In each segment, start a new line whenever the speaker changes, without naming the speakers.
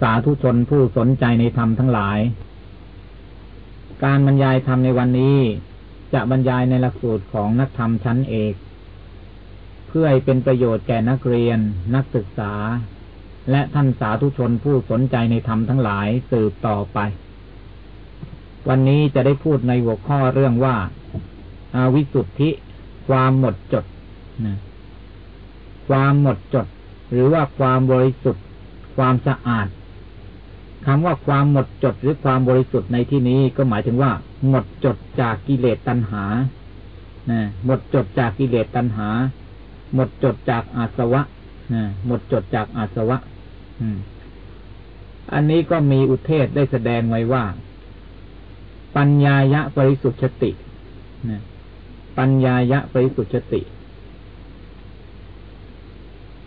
สาธุชนผู้สนใจในธรรมทั้งหลาย การบรรยายธรรมในวันนี้ จะบรรยายในหลักสูตรของนักธรรมชั้นเอก เพื่อให้เป็นประโยชน์แก่นักเรียน นักศึกษา และท่านสาธุชนผู้สนใจในธรรมทั้งหลายสืบต่อไป วันนี้จะได้พูดในหัวข้อเรื่องว่าอาวิสุทธิ ความหมดจดนะความหมดจด หรือว่าความบริสุทธิ ความสะอาดคำว่าความหมดจดหรือความบริสุทธิ์ในที่นี้ก็หมายถึงว่า หมดจดจากกิเลสตัณหานะหมดจดจากกิเลสตัณหา หมดจดจากอาสวะนะหมดจดจากอาสวะอันนี้ก็มีอุเทศได้แสดงไว้ว่า ปัญญายะบริสุทธิตินะปัญญายะบริสุทธิติ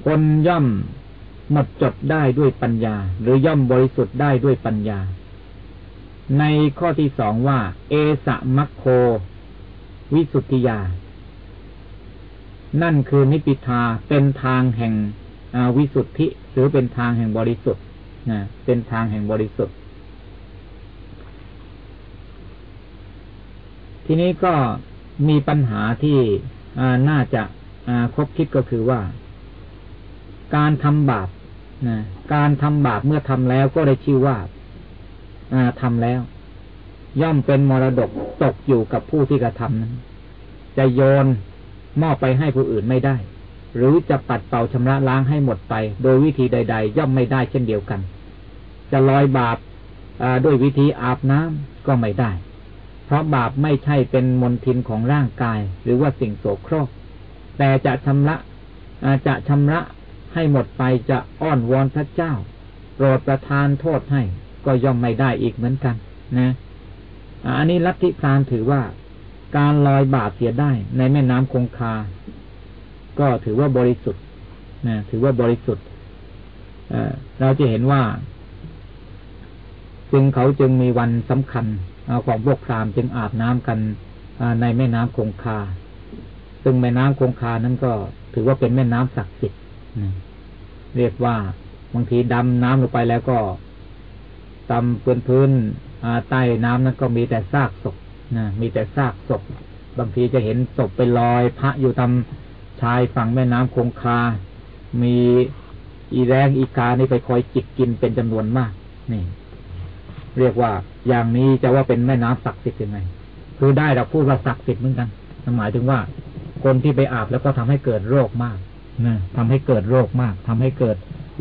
คนย่อม หมดจดได้ด้วยปัญญา หรือย่อมบริสุทธิ์ได้ด้วยปัญญา ในข้อที่สองว่า เอสะมัคโค วิสุทธิยา นั่นคือนิพิทาเป็นทางแห่งวิสุทธิ หรือเป็นทางแห่งบริสุทธิ์นะเป็นทางแห่งบริสุทธิ์ ทีนี้ก็มีปัญหาที่น่าจะคบคิดก็คือว่า การทำบาป การทำบาปเมื่อทำแล้วก็ได้ชื่อว่าทำแล้ว ย่อมเป็นมรดกตกอยู่กับผู้ที่กระทำนั้น จะโยนมอบไปให้ผู้อื่นไม่ได้ หรือจะปัดเป่าชำระล้างให้หมดไป โดยวิธีใด ๆ ย่อมไม่ได้เช่นเดียวกัน จะลอยบาปด้วยวิธีอาบน้ำก็ไม่ได้ เพราะบาปไม่ใช่เป็นมลทินของร่างกาย หรือว่าสิ่งโสโครก แต่จะชำระจะชำระ ให้หมดไปจะอ้อนวอนพระเจ้า โปรดประทานโทษให้ ก็ย่อมไม่ได้อีกเหมือนกัน นะอันนี้ลัทธิพรามถือว่า การลอยบาปเสียได้ในแม่น้ำคงคา ก็ถือว่าบริสุทธิ์นะถือว่าบริสุทธิ์เราจะเห็นว่า จึงเขาจึงมีวันสำคัญของพวกพรามจึงอาบน้ำกันในแม่น้ำคงคา ซึ่งแม่น้ำคงคานั้นก็ถือว่าเป็นแม่น้ำศักดิ์สิทธิ์ เรียกว่าบางทีดำน้ำลงไปแล้วก็ตำพื้นพื้นใต้น้ำนั้นก็มีแต่ซากศพนะมีแต่ซากศพ บางทีจะเห็นศพไปลอย พระอยู่ตามชายฝั่งแม่น้ำคงคา มีอีแรงอีกานี่ไปคอยจิกกินเป็นจำนวนมาก นี่ เรียกว่าอย่างนี้จะว่าเป็นแม่น้ำศักดิ์สิทธิ์ยังไง คือได้เราพูดว่าศักดิ์สิทธิ์เหมือนกันหมายถึงว่าคนที่ไปอาบแล้วก็ทำให้เกิดโรคมาก นะทำให้เกิดโรคมากทำให้เกิด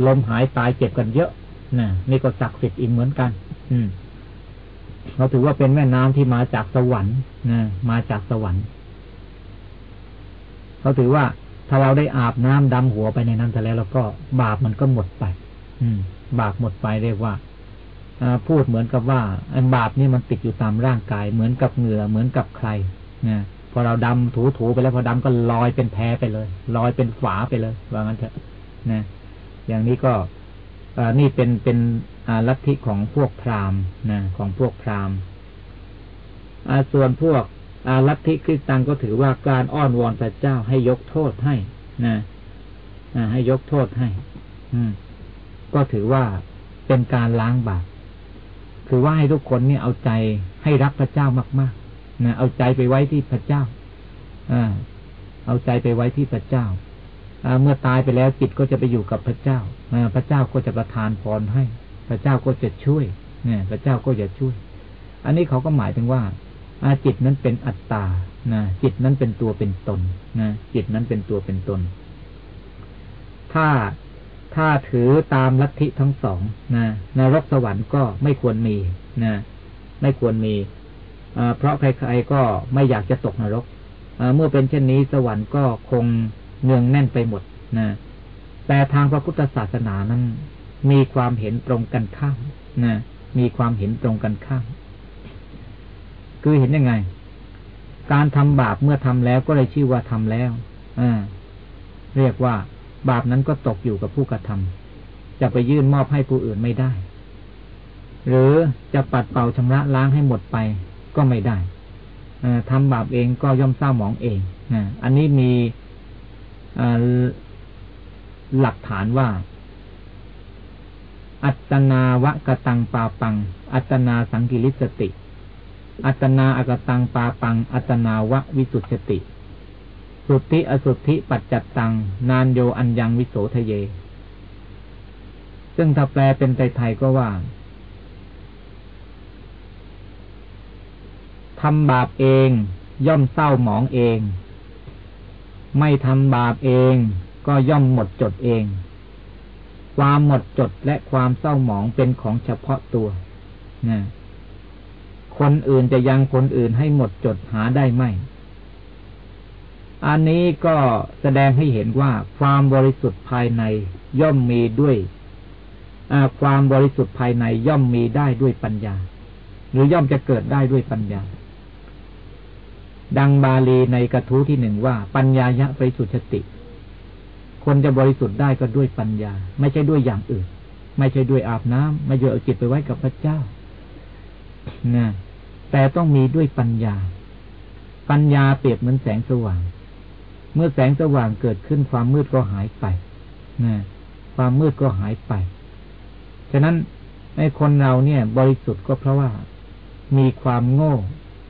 ลมหายตายเจ็บกันเยอะนะนี่ก็ศักดิ์สิทธิ์อีกเหมือนกัน อืมเราถือว่าเป็นแม่น้ำที่มาจากสวรรค์นะมาจากสวรรค์เขาถือว่าถ้าเราได้อาบน้ำดำหัวไปในนั้นแต่แล้วแล้วก็บาปมันก็หมดไป อืม บาปหมดไปเรียกว่าอพูดเหมือนกับว่าอันบาปนี่มันติดอยู่ตามร่างกาย เหมือนกับเหงื่อเหมือนกับใครนะ พอเราดำถูถูไปแล้วพอดำก็ลอยเป็นแพไปเลย ลอยเป็นฝาไปเลย ว่างั้นเถอะนะอย่างนี้ก็อนี่เป็นเป็นลัทธิของพวกพราหมณ์นะของพวกพราหมณ์ส่วนพวกลัทธิคริสตังก็ถือว่าการอ้อนวอนพระเจ้าให้ยกโทษให้นะให้ยกโทษให้ อืม ก็ถือว่าเป็นการล้างบาปคือว่าให้ทุกคนเนี่ยเอาใจให้รักพระเจ้ามาก นะเอาใจไปไว้ที่พระเจ้าอเอาใจไปไว้ที่พระเจ้าเมื่อตายไปแล้วจิตก็จะไปอยู่กับพระเจ้าพระเจ้าก็จะประทานพรให้ พระเจ้าก็จะช่วยเนี่ยพระเจ้าก็จะช่วย อันนี้เขาก็หมายถึงว่าอาจิตนั้นเป็นอัตตานะจิตนั้นเป็นตัวเป็นตนนะจิตนั้นเป็นตัวเป็นตน ถ้าถ้าถือตามลัทธิทั้งสองนะนรกสวรรค์ก็ไม่ควรมีนะไม่ควรมี เพราะใครๆก็ไม่อยากจะตกนรกเมื่อเป็นเช่นนี้สวรรค์ก็คงเนืองแน่นไปหมดนะแต่ทางพระพุทธศาสนานั้น มีความเห็นตรงกันข้ามนะมีความเห็นตรงกันข้าม คือเห็นยังไง การทำบาปเมื่อทำแล้วก็เลยชื่อว่าทำแล้วอเรียกว่า บาปนั้นก็ตกอยู่กับผู้กระทำจะไปยื่นมอบให้ผู้อื่นไม่ได้ หรือจะปัดเป่าชำระล้างให้หมดไป ก็ไม่ได้ทำบาปเองก็ย่อมเศร้าหมองเองอันนี้มีหลักฐานว่า อัตนาวะกตังปาปัง อัตนาสังกิริสติ อัตนาอากตังปาปัง อัตนาวะวิสุทธิสุทธิอสุทธิปัจจัตตัง นานโยอัญญังวิโสทะเย ซึ่งถ้าแปลเป็นไทยๆก็ว่า ทำบาปเองย่อมเศร้าหมองเอง ไม่ทำบาปเองก็ย่อมหมดจดเอง ความหมดจดและความเศร้าหมองเป็นของเฉพาะตัวนะคนอื่นจะยังคนอื่นให้หมดจดหาได้ไหม อันนี้ก็แสดงให้เห็นว่าความบริสุทธิ์ภายในย่อมมีด้วยความบริสุทธิ์ภายในย่อมมีได้ด้วยปัญญา หรือย่อมจะเกิดได้ด้วยปัญญา ดังบาลีในกระทู้ที่หนึ่งว่า ปัญญายะไปสุชติ คนจะบริสุทธิ์ได้ก็ด้วยปัญญา ไม่ใช่ด้วยอย่างอื่น ไม่ใช่ด้วยอาบน้ำไม่ใช่เอาจิตไปไว้กับพระเจ้านะแต่ต้องมีด้วยปัญญา ปัญญาเปรียบเหมือนแสงสว่าง เมื่อแสงสว่างเกิดขึ้นความมืดก็หายไปนะความมืดก็หายไป ฉะนั้นในคนเราเนี่ย บริสุทธิ์ก็เพราะว่า มีความโง่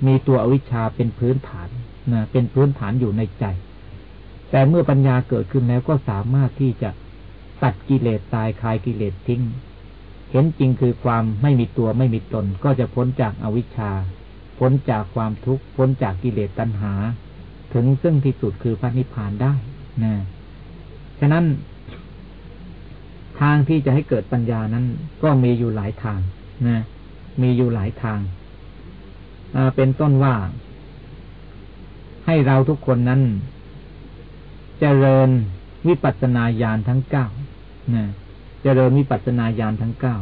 มีตัวอวิชชาเป็นพื้นฐานนะเป็นพื้นฐานอยู่ในใจ แต่เมื่อปัญญาเกิดขึ้นแล้วก็สามารถที่จะตัดกิเลสตายคลายกิเลสทิ้ง เห็นจริงคือความไม่มีตัวไม่มีตน ก็จะพ้นจากอวิชชา พ้นจากความทุกข์ พ้นจากกิเลสตัณหา ถึงซึ่งที่สุดคือพระนิพพานได้นะฉะนั้น ทางที่จะให้เกิดปัญญานั้น ก็มีอยู่หลายทางนะมีอยู่หลายทาง เป็นต้นว่า ให้เราทุกคนนั้นเจริญวิปัสสนาญาณทั้งเก้าเจริญวิปัสสนาญาณทั้งเก้า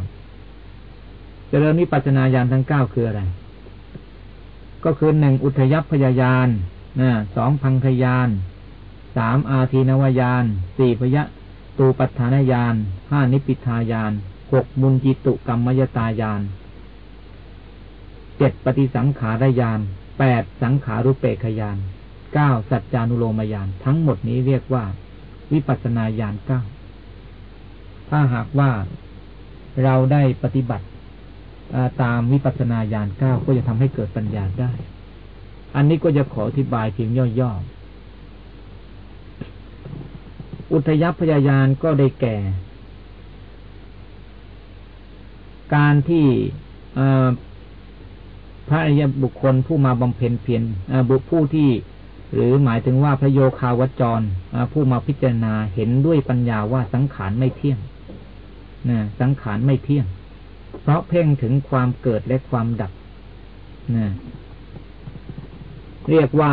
เจริญวิปัสสนาญาณทั้งเก้าคืออะไร ก็คือหนึ่งอุทยพยายานสองพังคยานสามอาทีนวายานสี่พยะตูปัฏฐานญาณห้านิพิทายานหกมุนจิตุกรรมยตายาน เจ็ดปฏิสังขารยานแปดสังขารุเปกยานเก้าสัจจานุโลมยานทั้งหมดนี้เรียกว่า วิปัสนาญาณเก้าถ้าหากว่าเราได้ปฏิบัติตามวิปัสนาญาณเก้าก็จะทำให้เกิดปัญญาได้ อันนี้ก็จะขออธิบายเพียงย่อๆ อุทยพยายานก็ได้แก่ การที่ พระอริยบุคคลผู้มาบำเพ็ญเพียรบุคผู้ที่ หรือหมายถึงว่าพระโยคาวจรผู้มาพิจารณาเห็นด้วยปัญญาว่าสังขารไม่เที่ยงนะสังขารไม่เที่ยง เพราะเพ่งถึงความเกิดและความดับนะเรียกว่า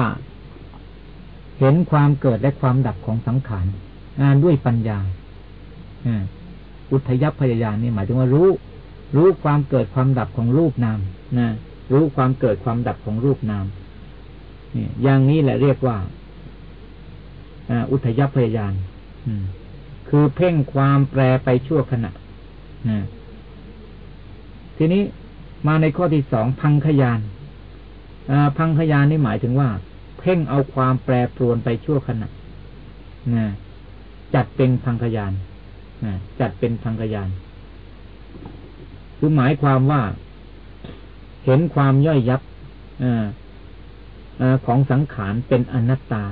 เห็นความเกิดและความดับของสังขารด้วยปัญญาอุทยพยายานนี่หมายถึงว่ารู้ รู้ความเกิดความดับของรูปนามนะ รู้ความเกิดความดับของรูปนามนี่อย่างนี้แหละเรียกว่าอุทยพยานคือเพ่งความแปรไปชั่วขณะทีนี้มาในข้อที่สองพังขยานพังขยานนี่หมายถึงว่า เพ่งเอาความแปรปรวนไปชั่วขณะจัดเป็นพังขยานจัดเป็นพังขยานคือหมายความว่า เห็นความย่อยยับอของสังขารเป็นอนัตตา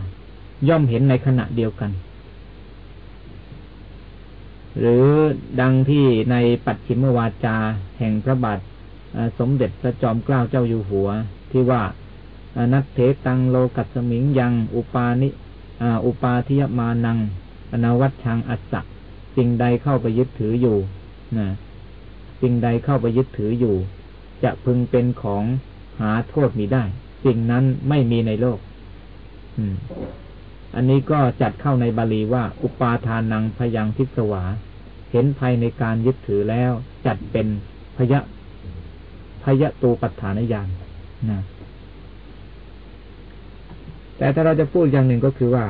ย่อมเห็นในขณะเดียวกัน หรือดังที่ในปัจฉิมวาจา แห่งพระบาทสมเด็จพระจอมเกล้าเจ้าอยู่หัว ที่ว่านัตเทตังโลกัสมิงยังอุปาณิอุปาทิยมานังอนวัตชังอัสสะสิ่งใดเข้าไปยึดถืออยู่นะสิ่งใดเข้าไปยึดถืออยู่ จะพึงเป็นของหาโทษมีได้ สิ่งนั้นไม่มีในโลกอันนี้ก็จัดเข้าในบาลีว่า อุปาทานังพยังทิสวา เห็นภัยในการยึดถือแล้ว จัดเป็นพยะพยะตูปัฏฐานญาณนะแต่ถ้าเราจะพูดอย่างหนึ่งก็คือว่า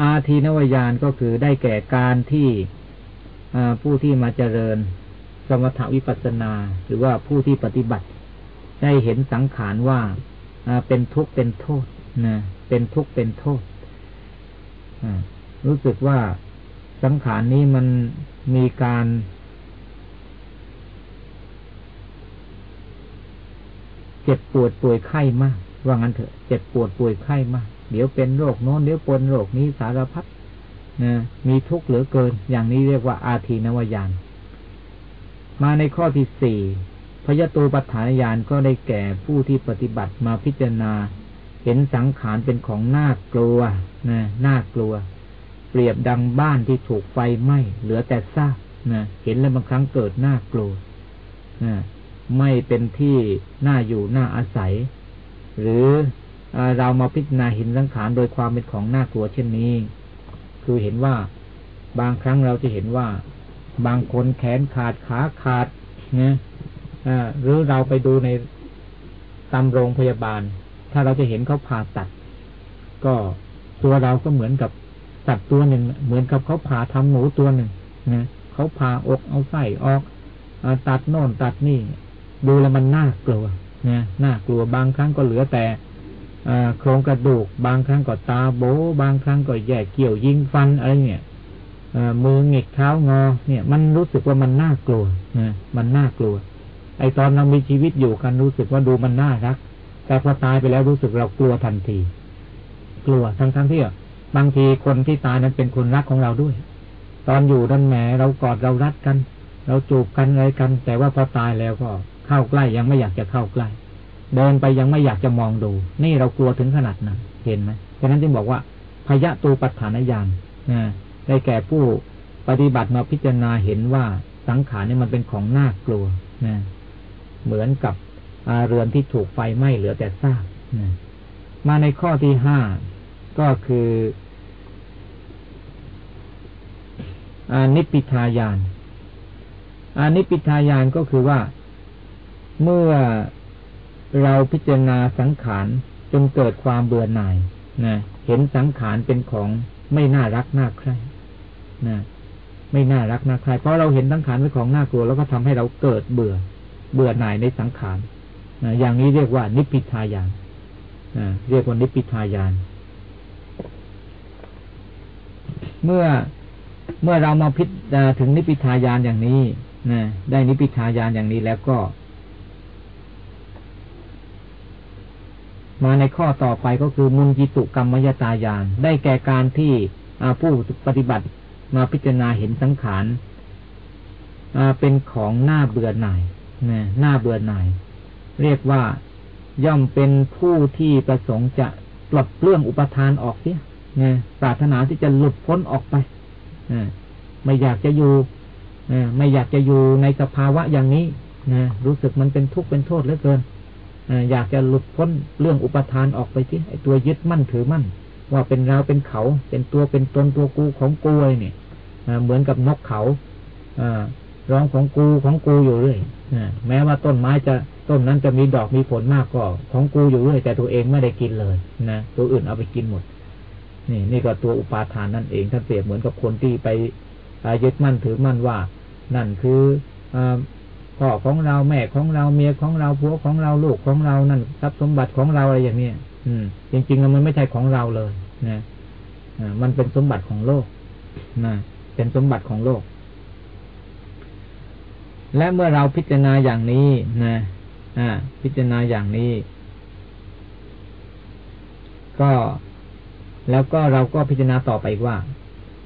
อาทีนวายานก็คือได้แก่การที่ผู้ที่มาเจริญ สมถวิปัสนา หรือว่าผู้ที่ปฏิบัติ ได้เห็นสังขารว่าเป็นทุกข์เป็นโทษนะเป็นทุกข์เป็นโทษรู้สึกว่าสังขารนี้มันมีการ เจ็บปวดป่วยไข้มาก ว่างั้นเถอะ เจ็บปวดป่วยไข้มาก เดี๋ยวเป็นโรคโน้นเดี๋ยวปนโรคนี้สารพัดนะมีทุกข์เหลือเกิน อย่างนี้เรียกว่าอาทีนวายาน มาในข้อที่สี่พยตูปัฏฐานญาณก็ได้แก่ผู้ที่ปฏิบัติมาพิจารณา เห็นสังขารเป็นของน่ากลัวนะน่ากลัว เปรียบดังบ้านที่ถูกไฟไหม้เหลือแต่ซากนะเห็นแล้วบางครั้งเกิดน่ากลัวนะไม่เป็นที่น่าอยู่น่าอาศัย หรือเรามาพิจารณาเห็นสังขารโดยความเป็นของน่ากลัวเช่นนี้ คือเห็นว่าบางครั้งเราจะเห็นว่า บางคนแขนขาดขาขาดนะหรือเราไปดูในตามโรงพยาบาล ถ้าเราจะเห็นเขาผ่าตัด ก็ตัวเราก็เหมือนกับสัตว์ตัวหนึ่ง เหมือนกับเขาผ่าทำหมูตัวหนึ่งนะเขาผ่าอกเอาไส้ออกอตัดโน่นตัดนี่ ดูแล้วมันน่ากลัวนะน่ากลัวบางครั้งก็เหลือแต่โครงกระดูก บางครั้งก็ตาโบบางครั้งก็แย่เกี่ยวยิงฟันอะไรเนี่ย มือหงิกเท้างอ เนี่ย มันรู้สึกว่ามันน่ากลัวนะมันน่ากลัว ไอตอนเรามีชีวิตอยู่กันรู้สึกว่าดูมันน่ารัก แต่พอตายไปแล้วรู้สึกเรากลัวทันที กลัวทั้งทั้งที่บางทีคนที่ตายนั้นเป็นคนรักของเราด้วย ตอนอยู่นั่นแหมเรากอดเรารักกัน เราจูบกันอะไรกัน แต่ว่าพอตายแล้วก็เข้าใกล้ยังไม่อยากจะเข้าใกล้ เดินไปยังไม่อยากจะมองดู นี่เรากลัวถึงขนาดนั้นเห็นไหมฉะนั้นจึงบอกว่าพยะตูปัฏฐานญาณนะ ได้แก่ผู้ปฏิบัติมาพิจารณาเห็นว่าสังขารนี่มันเป็นของน่ากลัวนะเหมือนกับเรือนที่ถูกไฟไหม้เหลือแต่ซากมาในข้อที่ห้าก็คืออนิพิทายานอนิพิทายานก็คือว่าเมื่อเราพิจารณาสังขารจนเกิดความเบื่อหน่ายนะเห็นสังขารเป็นของไม่น่ารักน่าใคร่ นะไม่น่ารักน่าใครเพราะเราเห็นสังขารเป็นของน่ากลัว แล้วก็ทำให้เราเกิดเบื่อ เบื่อหน่ายในสังขารอย่างนี้เรียกว่านิพพิทายานเรียกว่านิพพิทายาน เมื่อเมื่อเรามาพิจถึงนิพพิทายานอย่างนี้นะได้นิพพิทายานอย่างนี้แล้วก็ มาในข้อต่อไปก็คือมุนจิตุกรรมยตายาน ได้แก่การที่ผู้ปฏิบัติ มาพิจารณาเห็นสังขารเป็นของหน้าเบื่อหน่ายนะหน้าเบื่อหน่าย เรียกว่าย่อมเป็นผู้ที่ประสงค์จะปลดเรื่องอุปทานออกเสียนะปรารถนาที่จะหลุดพ้นออกไปนะไม่อยากจะอยู่นะไม่อยากจะอยู่ในสภาวะอย่างนี้นะรู้สึกมันเป็นทุกข์เป็นโทษเหลือเกินอยากจะหลุดพ้นเรื่องอุปทานออกไปที่ไอตัวยึดมั่นถือมั่น ว่าเป็นเราเป็นเขา เป็นตัวเป็นตนตัวกูของกูเลยเนี่ยเหมือนกับนกเขาร้องของกูของกูอยู่เรื่อยแม้ว่าต้นไม้จะต้นนั้นจะมีดอกมีผลมากก็ของกูอยู่เรื่อยแต่ตัวเองไม่ได้กินเลยนะตัวอื่นเอาไปกินหมด นี่ นี่ก็ตัวอุปาทานนั่นเองท่านเปรียบเหมือนกับคนที่ไปยึดมั่นถือมั่นว่า นั่นคืออพ่อของเราแม่ของเราเมียของเราผัวของเราลูกของเรานั่นทรัพย์สมบัติของเราอะไรอย่างเนี้ย อืมจริงๆแล้วมันไม่ใช่ของเราเลยนะมันเป็นสมบัติของโลกนะเป็นสมบัติของโลก และเมื่อเราพิจารณาอย่างนี้นะอ่า พิจารณาอย่างนี้ ก็แล้วก็เราก็พิจารณาต่อไปว่า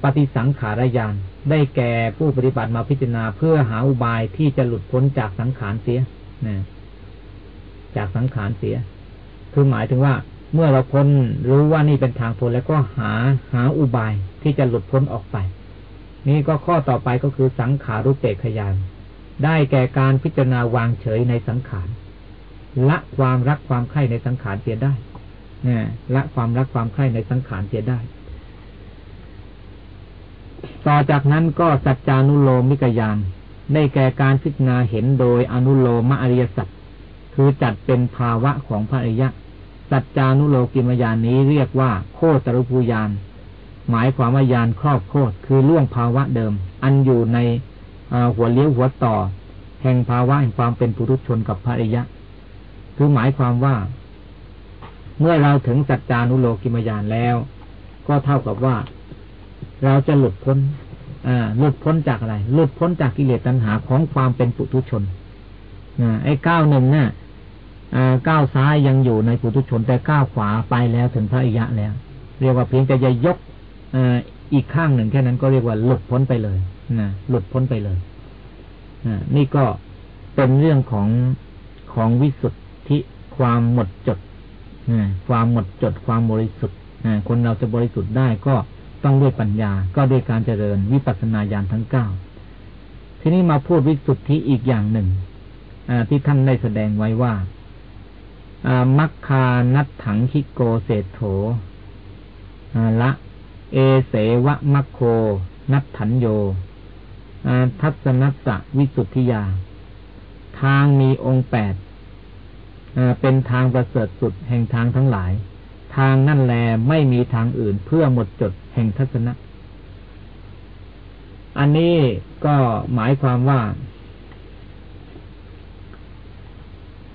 ปฏิสังขารญาณได้แก่ผู้ปฏิบัติมาพิจารณาเพื่อหาอุบายที่จะหลุดพ้นจากสังขารเสียนะจากสังขารเสีย คือหมายถึงว่า เมื่อเราพ้นรู้ว่านี่เป็นทางพ้นแล้วก็หาหาอุบายที่จะหลุดพ้นออกไป นี่ก็ข้อต่อไปก็คือสังขารุเตขยาน ได้แก่การพิจารณาวางเฉยในสังขารละความรักความใคร่ในสังขารเสียได้นะละความรักความใคร่ในสังขารเสียได้ ต่อจากนั้นก็สัจจานุโลมิกยานได้แก่การพิจารณาเห็นโดยอนุโลมอริยสัจคือจัดเป็นภาวะของพระอริยะ สัจจานุโลกิมยานนี้เรียกว่าโคตรุภูยาน หมายความว่ายานครอบโคตคือล่วงภาวะเดิม อันอยู่ในหัวเลี้ยวหัวต่อ แห่งภาวะแห่งความเป็นปุถุชนกับพระอริยะ คือหมายความว่า เมื่อเราถึงสัจจานุโลกิมยานแล้ว ก็เท่ากับว่า เราจะหลุดพ้นหลุดพ้นจากอะไร หลุดพ้นจากกิเลสตัณหาของความเป็นปุถุชนอไอ้ก้าวหนึ่งเนี่ย ก้าวซ้ายยังอยู่ในปุถุชนแต่ก้าวขวาไปแล้วถึงพระอิยะแล้ว เรียกว่าเพียงแต่จะยกออีกข้างหนึ่งแค่นั้นก็เรียกว่าหลุดพ้นไปเลยนะหลุดพ้นไปเลยนี่ก็เป็นเรื่องของของวิสุทธิความหมดจดความหมดจดความบริสุทธิ์คนเราจะบริสุทธิ์ได้ก็ต้องด้วยปัญญา ก็ด้วยการเจริญวิปัสสนาญาณทั้งเก้าทีนี้มาพูดวิสุทธิอีกอย่างหนึ่งที่ท่านได้แสดงไว้ว่า มัคคานัตถังคิโกเศธโถละ เอเสวะมัคโค นัตถันโยทัศนัตตะวิสุทธิยา ทางมีองค์แปดเป็นทางประเสริฐสุดแห่งทางทั้งหลาย ทางนั่นแลไม่มีทางอื่นเพื่อหมดจดแห่งทัศนะ อันนี้ก็หมายความว่า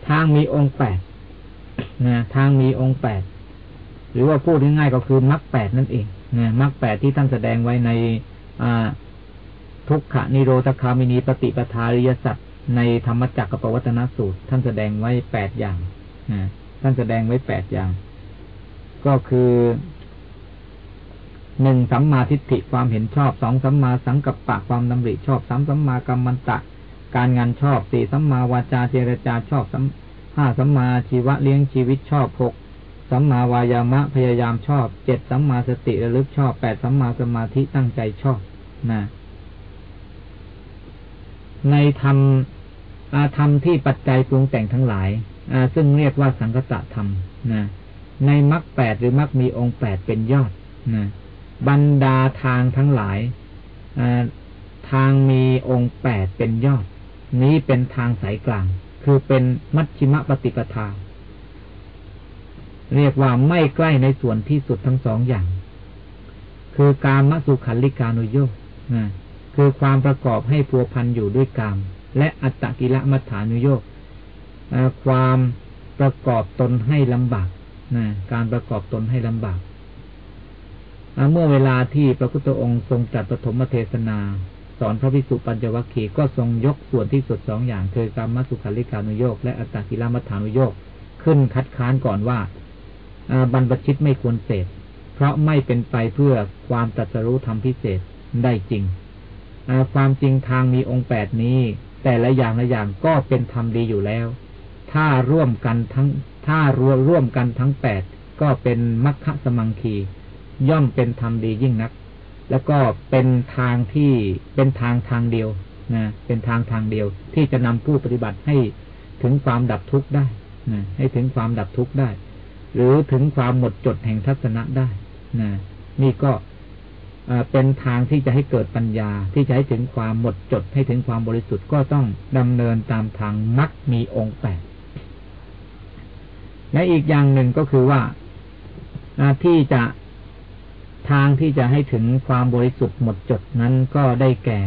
ทางมีองค์แปด นะทางมีองค์แปดหรือว่าพูดง่ายๆก็คือมรรคแปดนั่นเองนะมรรคแปดที่ท่านแสดงไว้ในทุกขนิโรธคามินีปฏิปทาริยสัจในธรรมจักรกับปวัตนสูตร ท่านแสดงไว้แปดอย่างนะท่านแสดงไว้แปดอย่าง ก็คือหนึ่งสัมมาทิฏฐิความเห็นชอบสองสัมมาสังกัปปะความดำริชอบสามสัมมากรรมันตะ การงานชอบสี่สัมมาวาจาเจรจาชอบสัม ห้าสัมมาชีวะเลี้ยงชีวิตชอบหกสัมมาวายามะพยายามชอบเจ็ดสัมมาสติระลึกชอบแปดสัมมาสมาธิตั้งใจชอบนะในธรรมอาธรรมที่ปัจจัยปรุงแต่งทั้งหลายซึ่งเรียกว่าสังคตะธรรมนะในมรรคแปดหรือมรรคมีองค์แปดเป็นยอดนะบรรดาทางทั้งหลายทางมีองค์แปดเป็นยอด นี้เป็นทางสายกลาง คือเป็นมัชชิมปฏิปทา เรียกว่าไม่ใกล้ในส่วนที่สุดทั้งสองอย่าง คือการมสุขันลิกานุโยกคือความประกอบให้พัวพันอยู่ด้วยกาม และอัตตกิละมัฐานุโยกความประกอบตนให้ลำบากนะการประกอบตนให้ลำบาก เมื่อเวลาที่พระพุทธองค์ทรงจัดปฐมเทศนา สอนพระภิกษุปัญจวัคคีย์ก็ทรงยกส่วนที่สุดสองอย่าง คือกรรมสุขาริการุโยกและอัตตกิลมัฐานุโยกขึ้นคัดค้านก่อนว่าบรรพชิตไม่ควรเสพเพราะไม่เป็นไปเพื่อความตรัสรู้ธรรมพิเศษได้จริง ความจริงทางมีองค์แปดนี้ แต่ละอย่างละอย่างก็เป็นธรรมดีอยู่แล้ว ถ้าร่วมกันทั้งถ้ารวมร่วมกันทั้งแปดก็เป็นมัคคะสมังคีย่อมเป็นธรรมดียิ่งนัก แล้วก็เป็นทางที่เป็นทางทางเดียวนะเป็นทางทางเดียว ที่จะนำผู้ปฏิบัติให้ถึงความดับทุกข์ได้นะให้ถึงความดับทุกข์ได้ หรือถึงความหมดจดแห่งทัศนะได้นะนี่ก็เป็นทางที่จะให้เกิดปัญญาที่จะให้ถึงความหมดจดให้ถึงความบริสุทธิ์ก็ต้องดำเนินตามทางมักมีองค์แปดและอีกอย่างหนึ่งก็คือว่าที่จะ ทางที่จะให้ถึงความบริสุทธิ์หมดจดนั้นก็ได้แก่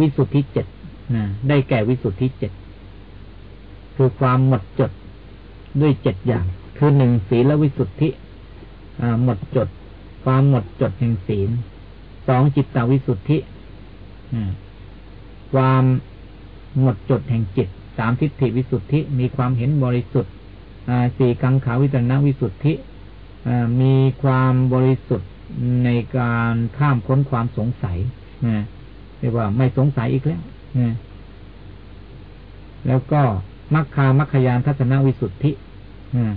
วิสุทธิเจ็ดนะได้แก่วิสุทธิเจ็ดคือความหมดจดด้วยเจ็ดอย่าง คือหนึ่งศีลวิสุทธิหมดจด ความหมดจดแห่งศีลสองจิตตวิสุทธิความหมดจดแห่งจิตสามทิฏฐิวิสุทธิมีความเห็นบริสุทธิ์สี่กังขาวิจารณวิสุทธิ มีความบริสุทธิ์ในการข้ามพ้นความสงสัยนะเรียกว่าไม่สงสัยอีกแล้วนะแล้วก็มัคคามัคคยานทัศนวิสุทธินะ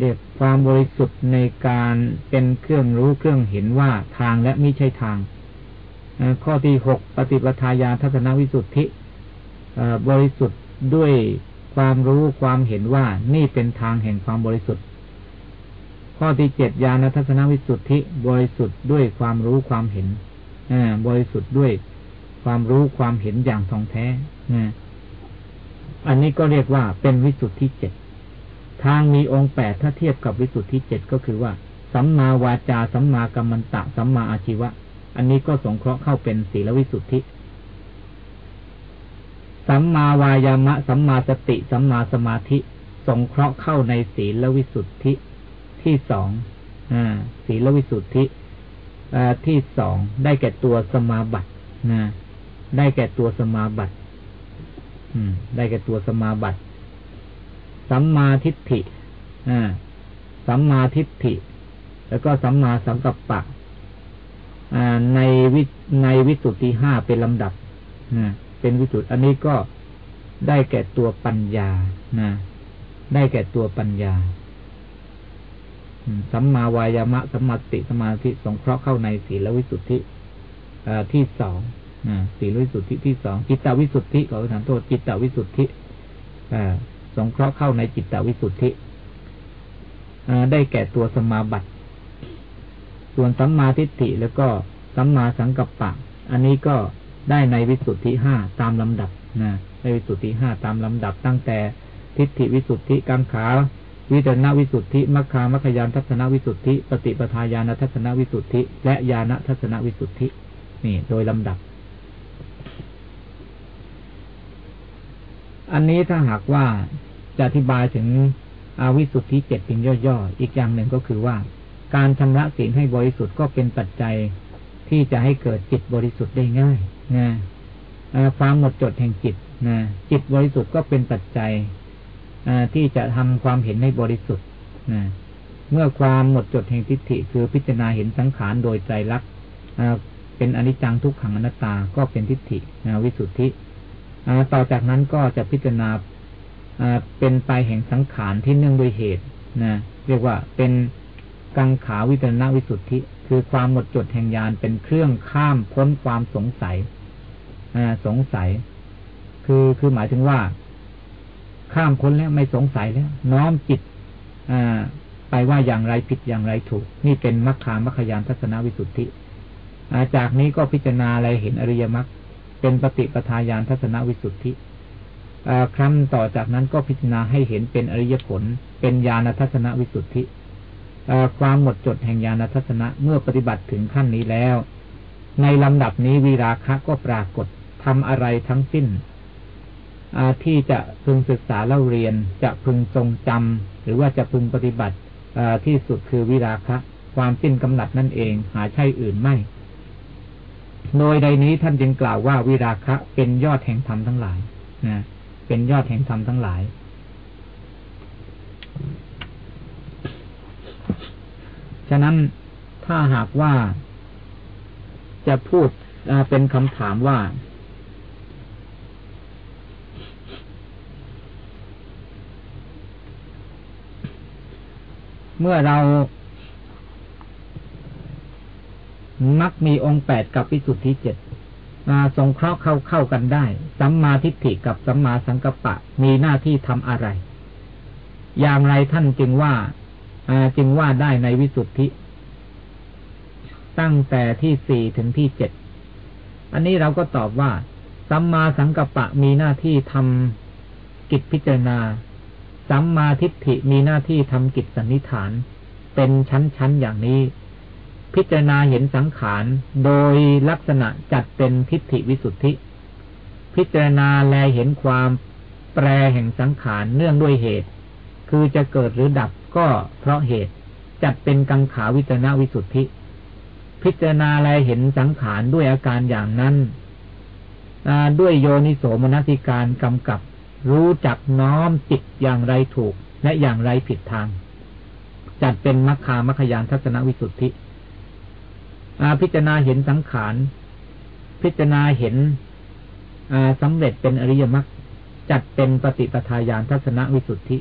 เรียกความบริสุทธิ์ในการเป็นเครื่องรู้เครื่องเห็นว่าทางและไม่ใช่ทาง ข้อที่หกปฏิปทาญาทัศนวิสุทธิบริสุทธิ์ด้วยความรู้ความเห็นว่านี่เป็นทางแห่งความบริสุทธิ์ ข้อที่เจ็ดญาณทัศนวิสุทธิบริสุทธิ์ด้วยความรู้ความเห็นบริสุทธิ์ด้วยความรู้ความเห็นอย่างท่องแท้อันนี้ก็เรียกว่าเป็นวิสุทธิเจ็ดทางมีองค์แปดถ้าเทียบกับวิสุทธิเจ็ดก็คือว่าสัมมาวาจาสัมมากรรมันตะสัมมาอาชีวะ อันนี้ก็สงเคราะห์เข้าเป็นศีลวิสุทธิ สัมมาวายามะ สัมมาสติ สัมมาสมาธิ สงเคราะห์เข้าในศีลวิสุทธิ ที่สองศีลวิสุทธิที่สองได้แก่ตัวสมาบัตินะได้แก่ตัวสมาบัติได้แก่ตัวสมาบัติสัมมาทิฏฐิสัมมาทิฏฐิ แล้วก็สัมมาสังกัปปะในวิในวิสุทธิห้าเป็นลำดับนะเป็นวิสุทธิอันนี้ก็ได้แก่ตัวปัญญานะได้แก่ตัวปัญญา สัมมาวายามะสัมมาติสมาธิสงเคราะห์เข้าในศีลวิสุทธิที่สองศีลวิสุทธิที่สองจิตตวิสุทธิขอประทานโทษจิตตวิสุทธิสงเคราะห์เข้าในจิตตวิสุทธิได้แก่ตัวสมาบัติ ส่วนสัมมาทิฏฐิแล้วก็สัมมาสังกัปปะ อันนี้ก็ได้ในวิสุทธิห้าตามลำดับนะในวิสุทธิห้าตามลำดับตั้งแต่ทิฏฐิวิสุทธิกังขา วิจารณวิสุทธิมัคคามัคคยานทัศนวิสุทธิ ปฏิปทาญาณทัศนวิสุทธิ และญาณทัศนวิสุทธิ นี่ โดยลำดับ อันนี้ถ้าหากว่าจะอธิบายถึงอาวิสุทธิเจ็ดเป็นย่อๆ อีกอย่างหนึ่งก็คือว่า การชำระศีลให้บริสุทธิ์ก็เป็นปัจจัยที่จะให้เกิดจิตบริสุทธิ์ได้ง่ายนะความหมดจดแห่งจิตนะจิตบริสุทธิ์ก็เป็นปัจจัย ที่จะทำความเห็นให้บริสุทธิ์นะเมื่อความหมดจดแห่งทิฏฐิคือพิจารณาเห็นสังขารโดยใจรักเป็นอนิจจังทุกขังอนัตตาก็เป็นทิฏฐิวิสุทธิต่อจากนั้นก็จะพิจารณาเป็นไปแห่งสังขารที่เนื่องโดยเหตุนะเรียกว่าเป็นกังขาวิจารณวิสุทธิ คือความหมดจดแห่งญาณเป็นเครื่องข้ามพ้นความสงสัยสงสัย คือคือหมายถึงว่า ข้ามพ้นแล้วไม่สงสัยแล้ว น้อมจิตอไปว่าอย่างไรผิดอย่างไรถูก นี่เป็นมรรคามัคคยานทัศนวิสุทธิจากนี้ก็พิจารณาอะไรเห็นอริยมรรคเป็นปฏิปทาญาณทัศนวิสุทธิครั้นต่อจากนั้นก็พิจารณาให้เห็นเป็นอริยผล เป็นญาณทัศนวิสุทธิความหมดจดแห่งญาณทัศนะเมื่อปฏิบัติถึงขั้นนี้แล้ว ในลำดับนี้วีราคะก็ปรากฏทำอะไรทั้งสิ้น ที่จะพึงศึกษาเล่าเรียน จะพึงทรงจำหรือว่าจะพึงปฏิบัติที่สุดคือวิราคะ ความสิ้นกำหนัดนั่นเอง หาใช่อื่นไม่ โดยใดนี้ท่านจึงกล่าวว่าวิราคะเป็นยอดแห่งธรรมทั้งหลายนะเป็นยอดแห่งธรรมทั้งหลาย ฉะนั้นถ้าหากว่าจะพูดเป็นคำถามว่า เมื่อเรามักมีองค์แปดกับวิสุทธิเจ็ดมาสงเคราะห์เข้าเข้ากันได้ สัมมาทิฏฐิกับสัมมาสังกัปปะมีหน้าที่ทำอะไร อย่างไรท่านจึงว่าจึงว่าได้ในวิสุทธิ ตั้งแต่ที่สี่ถึงที่เจ็ดอันนี้เราก็ตอบว่า สัมมาสังกัปปะมีหน้าที่ทำกิจพิจารณา สัมมาทิฏฐิมีหน้าที่ทำกิจสันนิฐาน เป็นชั้นๆอย่างนี้ พิจารณาเห็นสังขารโดยลักษณะจัดเป็นทิฏฐิวิสุทธิ พิจารณาแลเห็นความแปรแห่งสังขารเนื่องด้วยเหตุ คือจะเกิดหรือดับก็เพราะเหตุจัดเป็นกังขาวิจารณวิสุทธิ พิจารณาแลเห็นสังขารด้วยอาการอย่างนั้นด้วยโยนิโสมนสิการกำกับ รู้จักน้อมจิตอย่างไรถูก และอย่างไรผิดทาง จัดเป็นมัคคามัคคยานทัศนวิสุทธิพิจารณาเห็นสังขาร พิจารณาเห็นสำเร็จเป็นอริยมรรคจัดเป็นปฏิปทาญาณทัศนวิสุทธิ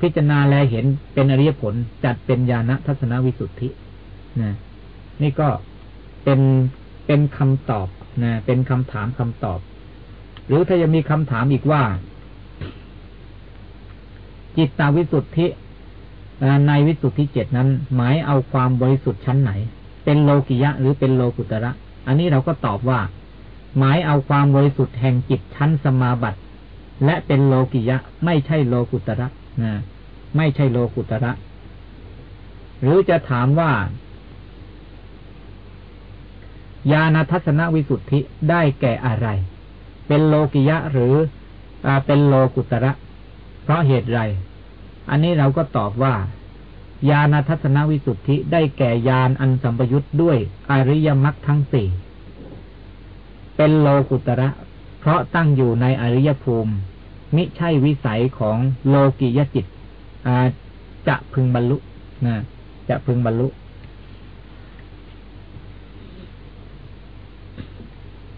พิจารณาแลเห็นเป็นอริยผล จัดเป็นญาณทัศนวิสุทธินะนี่ก็เป็นเป็นคำตอบนะเป็นคำถามคำตอบ หรือถ้ายังมีคำถามอีกว่า จิตตาวิสุทธิในวิสุทธิเจ็ดนั้น หมายเอาความบริสุทธิ์ชั้นไหน เป็นโลกิยะหรือเป็นโลกุตระ อันนี้เราก็ตอบว่า หมายเอาความบริสุทธิ์แห่งจิตชั้นสมาบัติและเป็นโลกิยะ ไม่ใช่โลกุตระนะไม่ใช่โลกุตระ หรือจะถามว่า ญาณทัศนวิสุทธิได้แก่อะไร เป็นโลกิยะหรืออเป็นโลกุตระ เพราะเหตุไร อันนี้เราก็ตอบว่า ญาณทัศนวิสุทธิได้แก่ญาณอันสัมปยุทธ์ด้วยอริยมรรคทั้งสี่เป็นโลกุตระ เพราะตั้งอยู่ในอริยภูมิ มิใช่วิสัยของโลกิยจิตจะพึงบรรลุนะจะพึงบรรลุ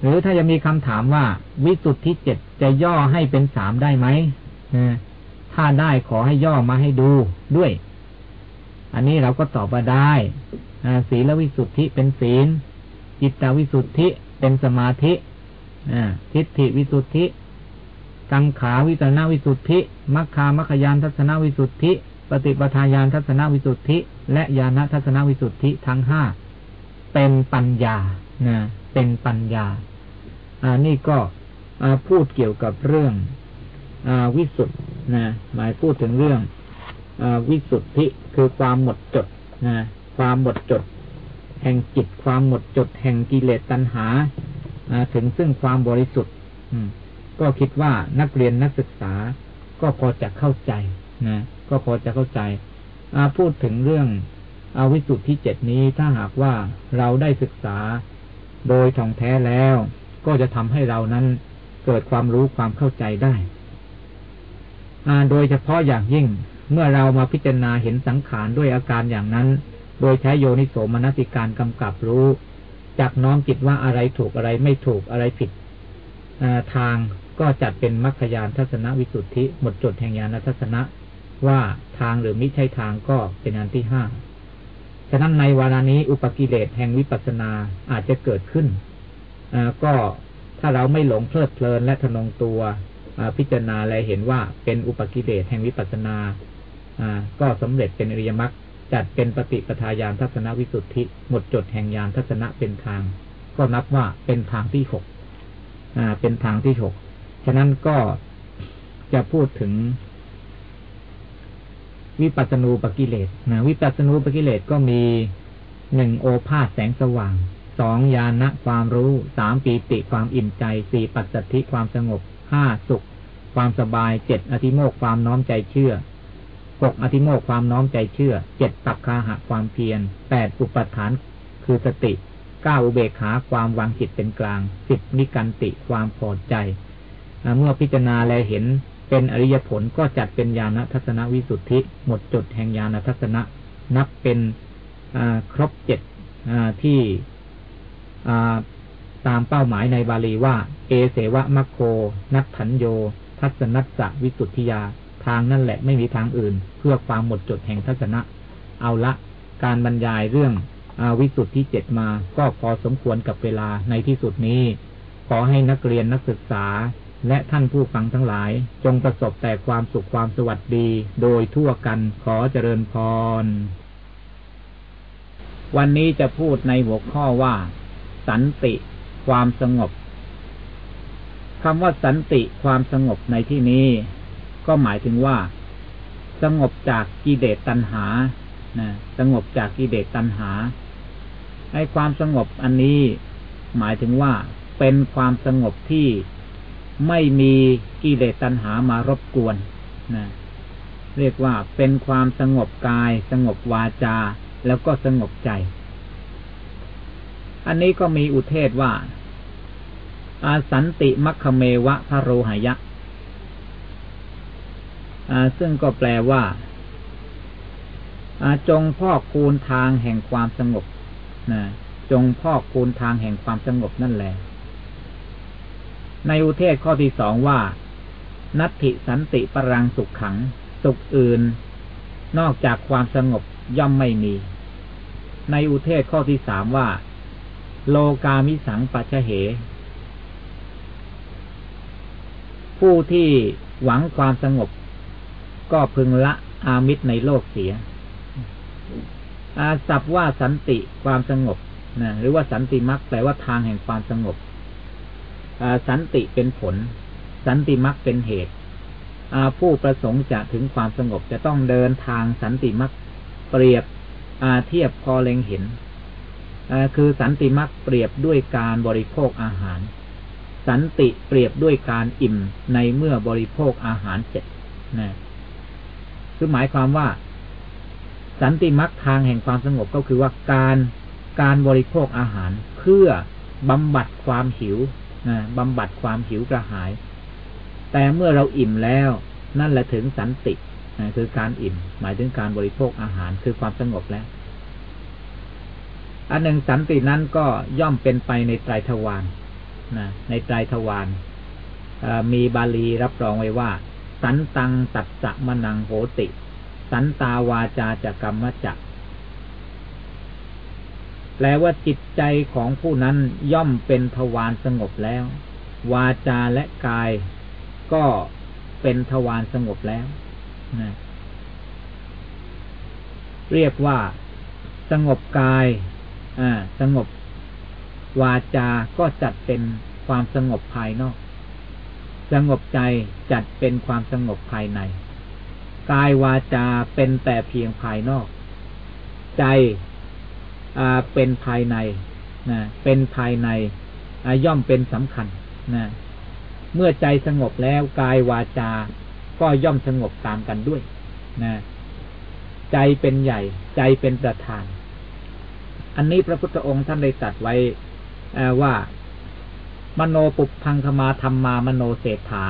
หรือถ้าจะมีคำถามว่า วิสุทธิเจ็ดจะย่อให้เป็นสามได้ไหม ถ้าได้ขอให้ย่อมาให้ดูด้วย อันนี้เราก็ตอบว่าได้ศีลวิสุทธิเป็นศีล จิตวิสุทธิเป็นสมาธิทิฏฐิวิสุทธิกังขาวิตนาวิสุทธิมัคคามัคคยานทัศนวิสุทธิ ปฏิปทาญาณทัศนวิสุทธิ และญาณทัศนวิสุทธิทั้งห้าเป็นปัญญานะเป็นปัญญา อ่านี่ก็พูดเกี่ยวกับเรื่อง วิสุทธินะหมายพูดถึงเรื่องอวิสุทธิคือความหมดจดนะความหมดจด แห่งจิตความหมดจด แห่งกิเลสตัณหาถึงซึ่งความบริสุทธิ์ก็คิดว่านักเรียนนักศึกษาก็พอจะเข้าใจนะก็พอจะเข้าใจพูดถึงเรื่องอวิสุทธิเจ็ดนี้ถ้าหากว่าเราได้ศึกษาโดยท่องแท้แล้ว ก็จะทำให้เรานั้นเกิดความรู้ความเข้าใจได้ โดยเฉพาะอย่างยิ่ง เมื่อเรามาพิจารณาเห็นสังขารด้วยอาการอย่างนั้น โดยใช้โยนิโสมนสิการกำกับรู้จักน้อมจิตว่าอะไรถูกอะไรไม่ถูกอะไรผิดทางก็จัดเป็นมรรคยานทัศนวิสุทธิ หมดจดแห่งญาณทัศนะว่าทางหรือมิใช่ทางก็เป็นอันที่ห้าฉะนั้นในวารานี้อุปกิเลสแห่งวิปัสสนาอาจจะเกิดขึ้นก็ถ้าเราไม่หลงเพลิดเพลินและทนงตัว พิจารณาและเห็นว่าเป็นอุปกิเลสแห่งวิปัสนาก็สำเร็จเป็นอริยมรรคจัดเป็นปฏิปทาญาณทัศนวิสุทธิ หมดจดแห่งญาณทัศนะเป็นทาง ก็นับว่าเป็นทางที่หกเป็นทางที่หกฉะนั้นก็จะพูดถึง วิปัสสนูปกิเลสนะวิปัสสนูปกิเลสก็มีหนึ่งโอภาสแสงสว่างสองญาณะความรู้สามปีติความอิ่มใจสี่ปัจจัติความสงบ ห้าสุข ความสบายเจ็ดอธิโมกความน้อมใจเชื่อหกอธิโมกความน้อมใจเชื่อเจ็ดตักคาหะความเพียรแปดอุปทานคือสติเก้าอุเบกขาความวางจิตเป็นกลางสิบนิกันติความพอใจ เมื่อพิจารณาแลเห็นเป็นอริยผลก็จัดเป็นญาณทัศนวิสุทธิ หมดจดแห่งญาณทัศนะนับเป็นครบเจ็ดที่ ตามเป้าหมายในบาลีว่า เอเสวะมัคโค นัตถัญโย ทัศนัสสะวิสุทธิยา ทางนั่นแหละไม่มีทางอื่น เพื่อความหมดจดแห่งทัศนะ เอาละ การบรรยายเรื่องอวิสุทธิเจ็ดมาก็พอสมควรกับเวลาในที่สุดนี้ ขอให้นักเรียนนักศึกษา และท่านผู้ฟังทั้งหลาย จงประสบแต่ความสุขความสวัสดี โดยทั่วกันขอเจริญพร วันนี้จะพูดในหัวข้อว่า สันติ ความสงบคำว่าสันติความสงบในที่นี้ ก็หมายถึงว่า สงบจากกิเลสตัณหานะสงบจากกิเลสตัณหาไอ้ความสงบอันนี้หมายถึงว่าเป็นความสงบที่ไม่มีกิเลสตัณหามารบกวนนะเรียกว่าเป็นความสงบกาย สงบวาจา แล้วก็สงบใจ อันนี้ก็มีอุเทศว่า อาสันติมัคคเมวะพระโรหยะซึ่งก็แปลว่าจงพ่อคูณทางแห่งความสงบนะจงพ่อคูณทางแห่งความสงบนั่นแหละในอุเทศข้อที่สองว่า นัตถิสันติปรังสุขขัง สุขอื่น นอกจากความสงบย่อมไม่มี ในอุเทศข้อที่สามว่า โลกามิสังปัจเห ผู้ที่หวังความสงบ ก็พึงละอามิตรในโลกเสีย อาศัพว่าสันติความสงบนะหรือว่าสันติมรรคแปลว่าทางแห่งความสงบสันติเป็นผล สันติมรรคเป็นเหตุผู้ประสงค์จะถึงความสงบจะต้องเดินทางสันติมรรคเปรียบเทียบพอเล็งเห็น คือสันติมรรคเปรียบด้วยการบริโภคอาหาร สันติเปรียบด้วยการอิ่มในเมื่อบริโภคอาหารเสร็จนะคือหมายความว่า สันติมรรคทางแห่งความสงบก็คือว่าการการบริโภคอาหารเพื่อบำบัดความหิวนะบำบัดความหิวกระหาย แต่เมื่อเราอิ่มแล้ว นั่นแหละถึงสันตินะคือการอิ่ม หมายถึงการบริโภคอาหารคือความสงบแล้ว อันหนึ่งสันตินั้นก็ย่อมเป็นไปในไตรทวารนะในไตรทวารมีบาลีรับรองไว้ว่า สันตังตัดสะมนังโหติ สันตาวาจาจะกรรมจักแปลว่าจิตใจของผู้นั้นย่อมเป็นทวารสงบแล้ว วาจาและกายก็เป็นทวารสงบแล้วนะเรียกว่าสงบกาย สงบ วาจาก็จัดเป็นความสงบภายนอก สงบใจจัดเป็นความสงบภายใน กายวาจาเป็นแต่เพียงภายนอก ใจเป็นภายในนะเป็นภายในย่อมเป็นสำคัญนะเมื่อใจสงบแล้วกายวาจาก็ย่อมสงบตามกันด้วยนะใจเป็นใหญ่ ใจเป็นประธาน อันนี้พระพุทธองค์ท่านได้ตรัสไว้ว่า มโนปุพังคมาธรรมามโนเศรษฐา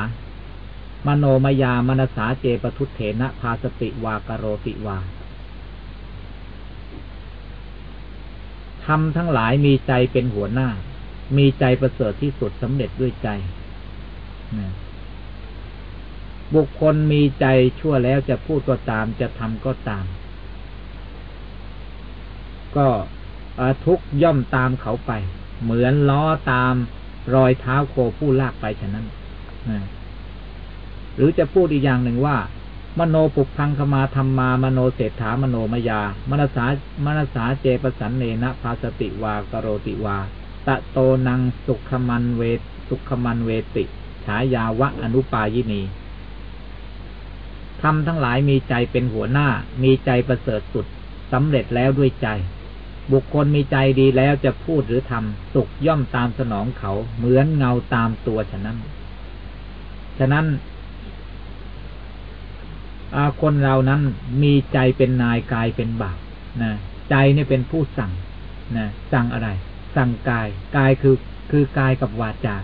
มโนมยามนสาเจปทุเถนะพาสติวากโรติวาทำทั้งหลายมีใจเป็นหัวหน้า มีใจประเสริฐที่สุดสำเร็จด้วยใจ บุคคลมีใจชั่วแล้วจะพูดก็ตามจะทำก็ตาม ก็ ทุกย่อมตามเขาไป เหมือนล้อตามรอยเท้าโคผู้ลากไปฉะนั้นหรือจะพูดอีกอย่างหนึ่งว่า มโนปุพังคมาธรรมามโนเศรษฐามโนมยามนสามนสาเจปสันเนนะภาสติวากโรติวา ตะโตนังสุขมันเวสุขมันเวติ ฉายาวะอนุปายินีทำทั้งหลายมีใจเป็นหัวหน้า มีใจประเสริฐสุดสำเร็จแล้วด้วยใจ บุคคลมีใจดีแล้วจะพูดหรือทำสุขย่อมตามสนองเขา เหมือนเงาตามตัวฉะนั้น ฉะนั้นคนเรานั้นมีใจเป็นนายกายเป็นบ่าวนะใจนี่เป็นผู้สั่งนะสั่งอะไร สั่งกาย กายคือคือกายกับวาจา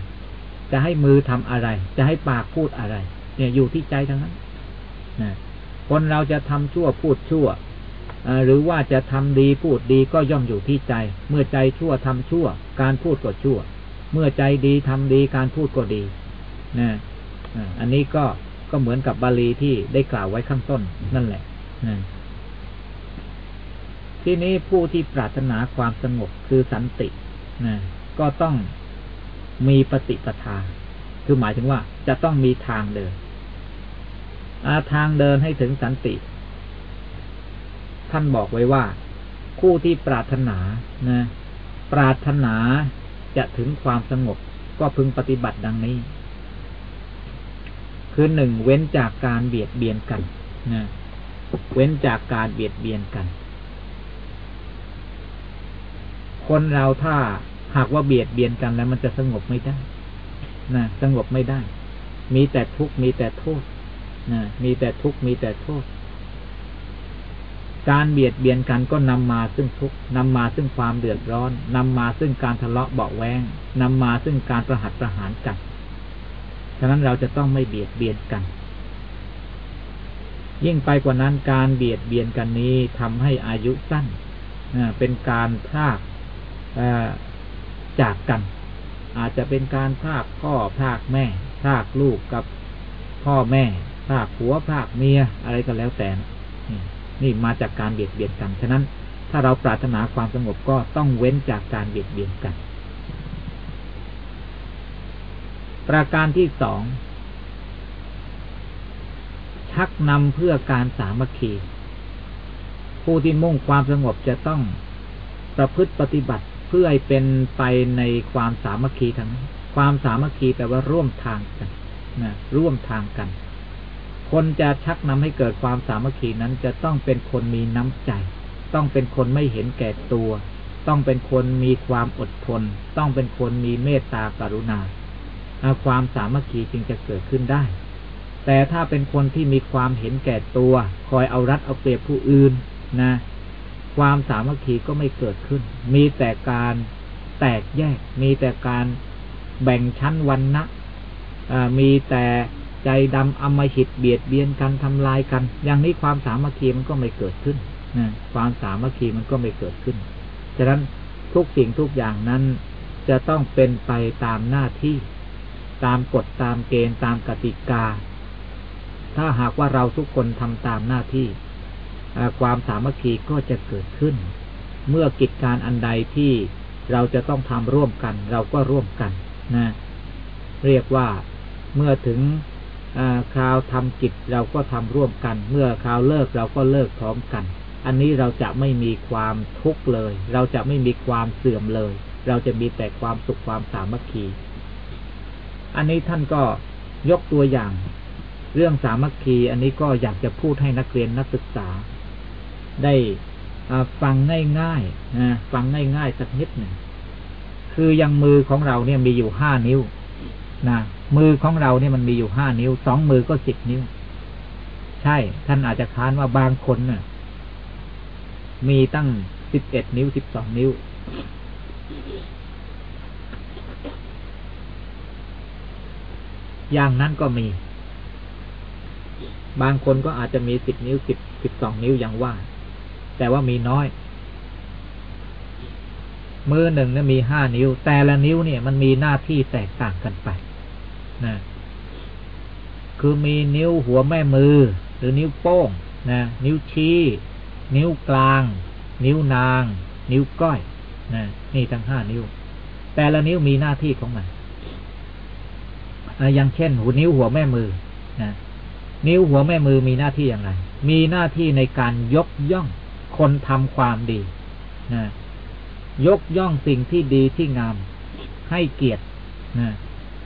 จะให้มือทำอะไร จะให้ปากพูดอะไร เนี่ยอยู่ที่ใจทั้งนั้นนะคนเราจะทำชั่วพูดชั่ว หรือว่าจะทำดีพูดดีก็ย่อมอยู่ที่ใจ เมื่อใจชั่วทำชั่ว การพูดก็ชั่ว เมื่อใจดีทำดีการพูดก็ดีนะอันนี้ก็ก็เหมือนกับบาลีที่ได้กล่าวไว้ข้างต้นนั่นแหละนะที่นี้ผู้ที่ปรารถนาความสงบคือสันตินะก็ต้องมีปฏิปทา คือหมายถึงว่าจะต้องมีทางเดินอาทางเดินให้ถึงสันติ ท่านบอกไว้ว่าผู้ที่ปรารถนานะ ปรารถนาจะถึงความสงบก็พึงปฏิบัติดังนี้ คือหนึ่งเว้นจากการเบียดเบียนกันนะเว้นจากการเบียดเบียนกัน คนเราถ้าหากว่าเบียดเบียนกันแล้วมันจะสงบไม่ได้นะสงบไม่ได้ มีแต่ทุกข์มีแต่โทษนะมีแต่ทุกข์มีแต่โทษ การเบียดเบียนกันก็นำมาซึ่งทุกข์นำมาซึ่งความเดือดร้อนนำมาซึ่งการทะเลาะเบาแวงนำมาซึ่งการประหัตประหารกัน ฉะนั้นเราจะต้องไม่เบียดเบียนกัน ยิ่งไปกว่านั้นการเบียดเบียนกันนี้ทำให้อายุสั้นเป็นการพรากจากกัน อาจจะเป็นการพรากพ่อพรากแม่พรากลูกกับพ่อแม่พรากผัวพรากเมียอะไรก็แล้วแต่ นี่มาจากการเบียดเบียนกัน ฉะนั้นถ้าเราปรารถนาความสงบก็ต้องเว้นจากการเบียดเบียนกัน ประการที่สองชักนำเพื่อการสามัคคี ผู้ที่มุ่งความสงบจะต้องประพฤติปฏิบัติเพื่อให้เป็นไปในความสามัคคีทั้ง ความสามัคคีแปลว่าร่วมทางกันนะร่วมทางกัน คนจะชักนำให้เกิดความสามัคคีนั้นจะต้องเป็นคนมีน้ำใจ ต้องเป็นคนไม่เห็นแก่ตัว ต้องเป็นคนมีความอดทน ต้องเป็นคนมีเมตตากรุณา ความสามัคคีจึงจะเกิดขึ้นได้ แต่ถ้าเป็นคนที่มีความเห็นแก่ตัว คอยเอารัดเอาเปรียบผู้อื่นนะ ความสามัคคีก็ไม่เกิดขึ้น มีแต่การแตกแยก มีแต่การแบ่งชั้นวันนะมีแต่ ใจดำอมหิตเบียดเบียนกันทำลายกัน อย่างนี้ความสามัคคีมันก็ไม่เกิดขึ้นนะความสามัคคีมันก็ไม่เกิดขึ้น ฉะนั้นทุกสิ่งทุกอย่างนั้นจะต้องเป็นไปตามหน้าที่ ตามกฎตามเกณฑ์ตามกติกา ถ้าหากว่าเราทุกคนทำตามหน้าที่ ความสามัคคีก็จะเกิดขึ้น เมื่อกิจการอันใดที่เราจะต้องทำร่วมกัน เราก็ร่วมกันนะเรียกว่าเมื่อถึง คราวทำกิจเราก็ทำร่วมกัน เมื่อคราวเลิกเราก็เลิกพร้อมกัน อันนี้เราจะไม่มีความทุกข์เลย เราจะไม่มีความเสื่อมเลย เราจะมีแต่ความสุขความสามัคคี อันนี้ท่านก็ยกตัวอย่าง เรื่องสามัคคี อันนี้ก็อยากจะพูดให้นักเรียนนักศึกษา ได้ฟังง่ายๆนะฟังง่ายๆสักนิดหนึ่งคือยังมือของเราเนี่ยมีอยู่ห้านิ้ว นะมือของเราเนี่ยมันมีอยู่ห้านิ้ว สองมือก็สิบนิ้ว ใช่ ท่านอาจจะค้านว่าบางคนน่ะ มีตั้งสิบเอ็ดนิ้วสิบสองนิ้ว อย่างนั้นก็มี บางคนก็อาจจะมีสิบนิ้วสิบสิบสองนิ้วอย่างว่า แต่ว่ามีน้อยมือหนึ่งเนี่ยมีห้านิ้ว แต่ละนิ้วเนี่ยมันมีหน้าที่แตกต่างกันไป นะคือมีนิ้วหัวแม่มือ หรือนิ้วโป้งนะนิ้วชี้ นิ้วกลาง นิ้วนาง นิ้วก้อยนะนี่ทั้งห้านิ้ว แต่ละนิ้วมีหน้าที่ของมันอย่างเช่นหูนิ้วหัวแม่มือนะนิ้วหัวแม่มือมีหน้าที่อย่างไร มีหน้าที่ในการยกย่องคนทำความดีนะยกย่องสิ่งที่ดีที่งามให้เกียรตินะ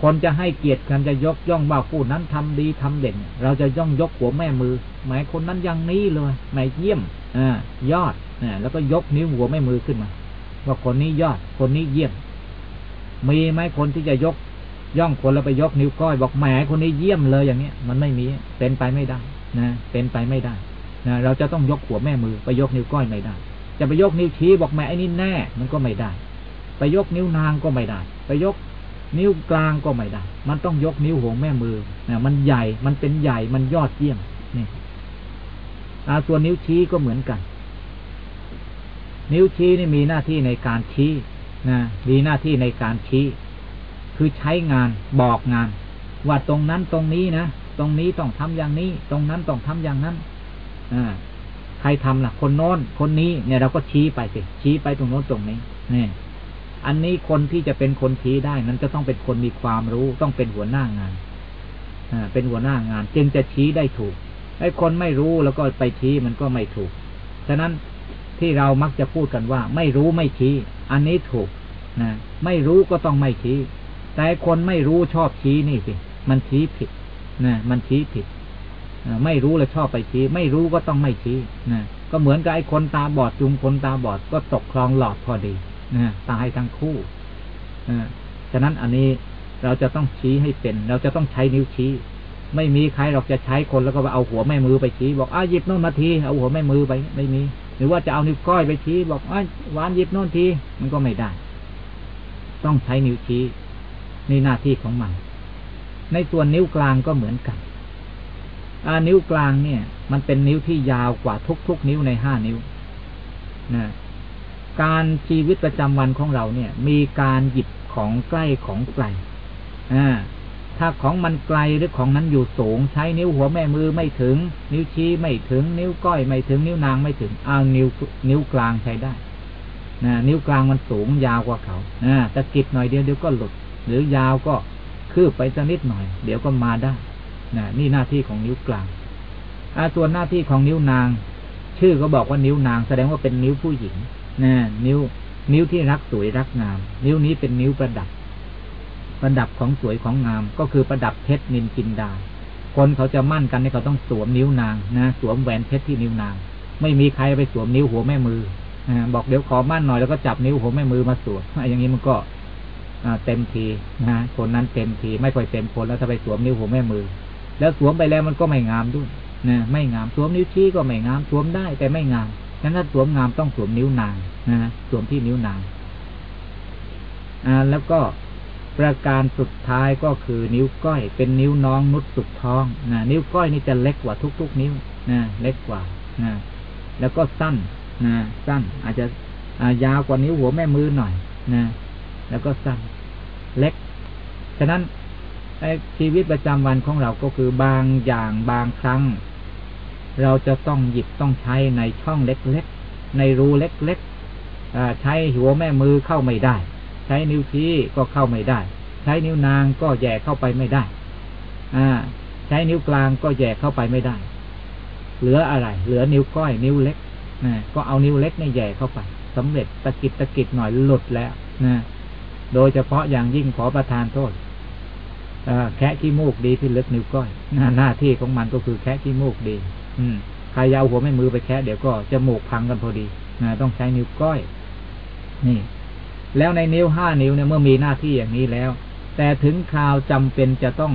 คนจะให้เกียรติกันจะยกย่องว่าผู้นั้นทำดีทำเด่น เราจะย่องยกหัวแม่มือ หมายคนนั้นยังนี้เลยหมายเยี่ยมอ่ายอดอ่าแล้วก็ยกนิ้วหัวแม่มือขึ้นมาว่าคนนี้ยอด คนนี้เยี่ยม มีไหมคนที่จะยกย่องคนแล้วไปยกนิ้วก้อยบอกแหมคนนี้เยี่ยมเลยอย่างเนี้ย มันไม่มีเป็นไปไม่ได้นะเป็นไปไม่ได้นะเราจะต้องยกหัวแม่มือไปยกนิ้วก้อยไม่ได้ จะไปยกนิ้วชี้บอกแหมไอ้นี่แน่ มันก็ไม่ได้ ไปยกนิ้วนางก็ไม่ได้ ไปยก นิ้วกลางก็ไม่ได้ มันต้องยกนิ้วหัวแม่มือนะมันใหญ่ มันเป็นใหญ่ มันยอดเยี่ยมนี่อาส่วนนิ้วชี้ก็เหมือนกัน นิ้วชี้นี่มีหน้าที่ในการชี้นะมีหน้าที่ในการชี้ คือใช้งานบอกงาน ว่าตรงนั้นตรงนี้นะ ตรงนี้ต้องทำอย่างนี้ ตรงนั้นต้องทำอย่างนั้นอ่าใครทำล่ะ คนโน้น คนนี้ เนี่ยเราก็ชี้ไปสิ ชี้ไปตรงโน้นตรงนี้ เนี่ย อันนี้คนที่จะเป็นคนชี้ได้นั้นจะต้องเป็นคนมีความรู้ต้องเป็นหัวหน้างานอ่าเป็นหัวหน้างาน จึงจะชี้ได้ถูกไอ้คนไม่รู้แล้วก็ไปชี้มันก็ไม่ถูก ฉะนั้นที่เรามักจะพูดกันว่า ไม่รู้ไม่ชี้ อันนี้ถูกนะไม่รู้ก็ต้องไม่ชี้ แต่คนไม่รู้ชอบชี้นี่สิมันชี้ผิดนะมันชี้ผิดไม่รู้แล้วชอบไปชี้ ไม่รู้ก็ต้องไม่ชี้นะก็เหมือนกับไอ้คนตาบอดจุงคนตาบอดก็ตกคลองหลอดพอดีนะ ตายทั้งคู่ฉะนั้นอันนี้เราจะต้องชี้ให้เป็น เราจะต้องใช้นิ้วชี้ ไม่มีใครเราจะใช้คนแล้วก็เอาหัวแม่มือไปชี้บอกอ้าหยิบโน่นมาทีเอาหัวแม่มือไปไม่มี หรือว่าจะเอานิ้วก้อยไปชี้ บอกอ้าวานหยิบโน่นทีมันก็ไม่ได้ ต้องใช้นิ้วชี้นี่หน้าที่ของมัน ในส่วนนิ้วกลางก็เหมือนกันอานิ้วกลางเนี่ย มันเป็นนิ้วที่ยาวกว่าทุกๆนิ้วในห้านิ้วนะ การชีวิตประจำวันของเราเนี่ย มีการหยิบของใกล้ของไกลอ่าถ้าของมันไกลหรือของนั้นอยู่สูง ใช้นิ้วหัวแม่มือไม่ถึง นิ้วชี้ไม่ถึง นิ้วก้อยไม่ถึง นิ้วนางไม่ถึงเอานิ้วนิ้วกลางใช้ได้นะนิ้วกลางมันสูงยาวกว่าเขาอ่าตะกิดหน่อยเดียวเดี๋ยวก็หลุด หรือยาวก็คืบไปสักนิดหน่อย เดี๋ยวก็มาได้นะนี่หน้าที่ของนิ้วกลางอาส่วนหน้าที่ของนิ้วนาง ชื่อก็บอกว่านิ้วนาง แสดงว่าเป็นนิ้วผู้หญิง นะนิ้ว นิ้วที่รักสวยรักงาม นิ้วนี้เป็นนิ้วประดับ ประดับของสวยของงาม ก็คือประดับเพชรนินจินดา คนเขาจะมั่นกันเนี่ยเขาต้องสวมนิ้วนางนะสวมแหวนเพชรที่นิ้วนาง ไม่มีใครไปสวมนิ้วหัวแม่มืออบอกเดี๋ยวขอมั่นหน่อยแล้วก็จับนิ้วหัวแม่มือมาสวมอย่างนี้มันก็เต็มทีนะคนนั้นเต็มทีไม่ค่อยเต็มคนแล้วถ้าไปสวมนิ้วหัวแม่มือ แล้วสวมไปแล้วมันก็ไม่งามด้วยนะไม่งามสวมนิ้วชี้ก็ไม่งามสวมได้แต่ไม่งาม นั้นถ้าสวมงามต้องสวมนิ้วนางนะสวมที่นิ้วนางอ่าแล้วก็ประการสุดท้ายก็คือนิ้วก้อย เป็นนิ้วน้องนุดสุดท้องนะนิ้วก้อยนี่จะเล็กกว่าทุก ๆ นิ้วนะเล็กกว่านะแล้วก็สั้นนะสั้น อาจจะยาวกว่านิ้วหัวแม่มือหน่อยนะแล้วก็สั้น เล็ก ฉะนั้นชีวิตประจำวันของเราก็คือบางอย่างบางครั้ง เราจะต้องหยิบต้องใช้ในช่องเล็กๆ ในรูเล็กๆใช้หัวแม่มือเข้าไม่ได้ ใช้นิ้วชี้ก็เข้าไม่ได้ ใช้นิ้วนางก็แย่เข้าไปไม่ได้ อ่า ใช้นิ้วกลางก็แย่เข้าไปไม่ได้ เหลืออะไร เหลือนิ้วก้อยนิ้วเล็กนะก็เอานิ้วเล็กนี่แย่เข้าไปสำเร็จตะกิดตะกิดหน่อยหลุดแล้วนะโดยเฉพาะอย่างยิ่งขอประทานโทษแคะขี้มูกดีที่ลึกนิ้วก้อยหน้าที่ของมันก็คือแคะขี้มูกดี อืมใครยาวหัวไม่มือไปแคะเดี๋ยวก็จมูกพังกันพอดีนะต้องใช้นิ้วก้อย นี่ แล้วในนิ้วห้านิ้วเนี่ยเมื่อมีหน้าที่อย่างนี้แล้ว แต่ถึงคราวจำเป็นจะต้อง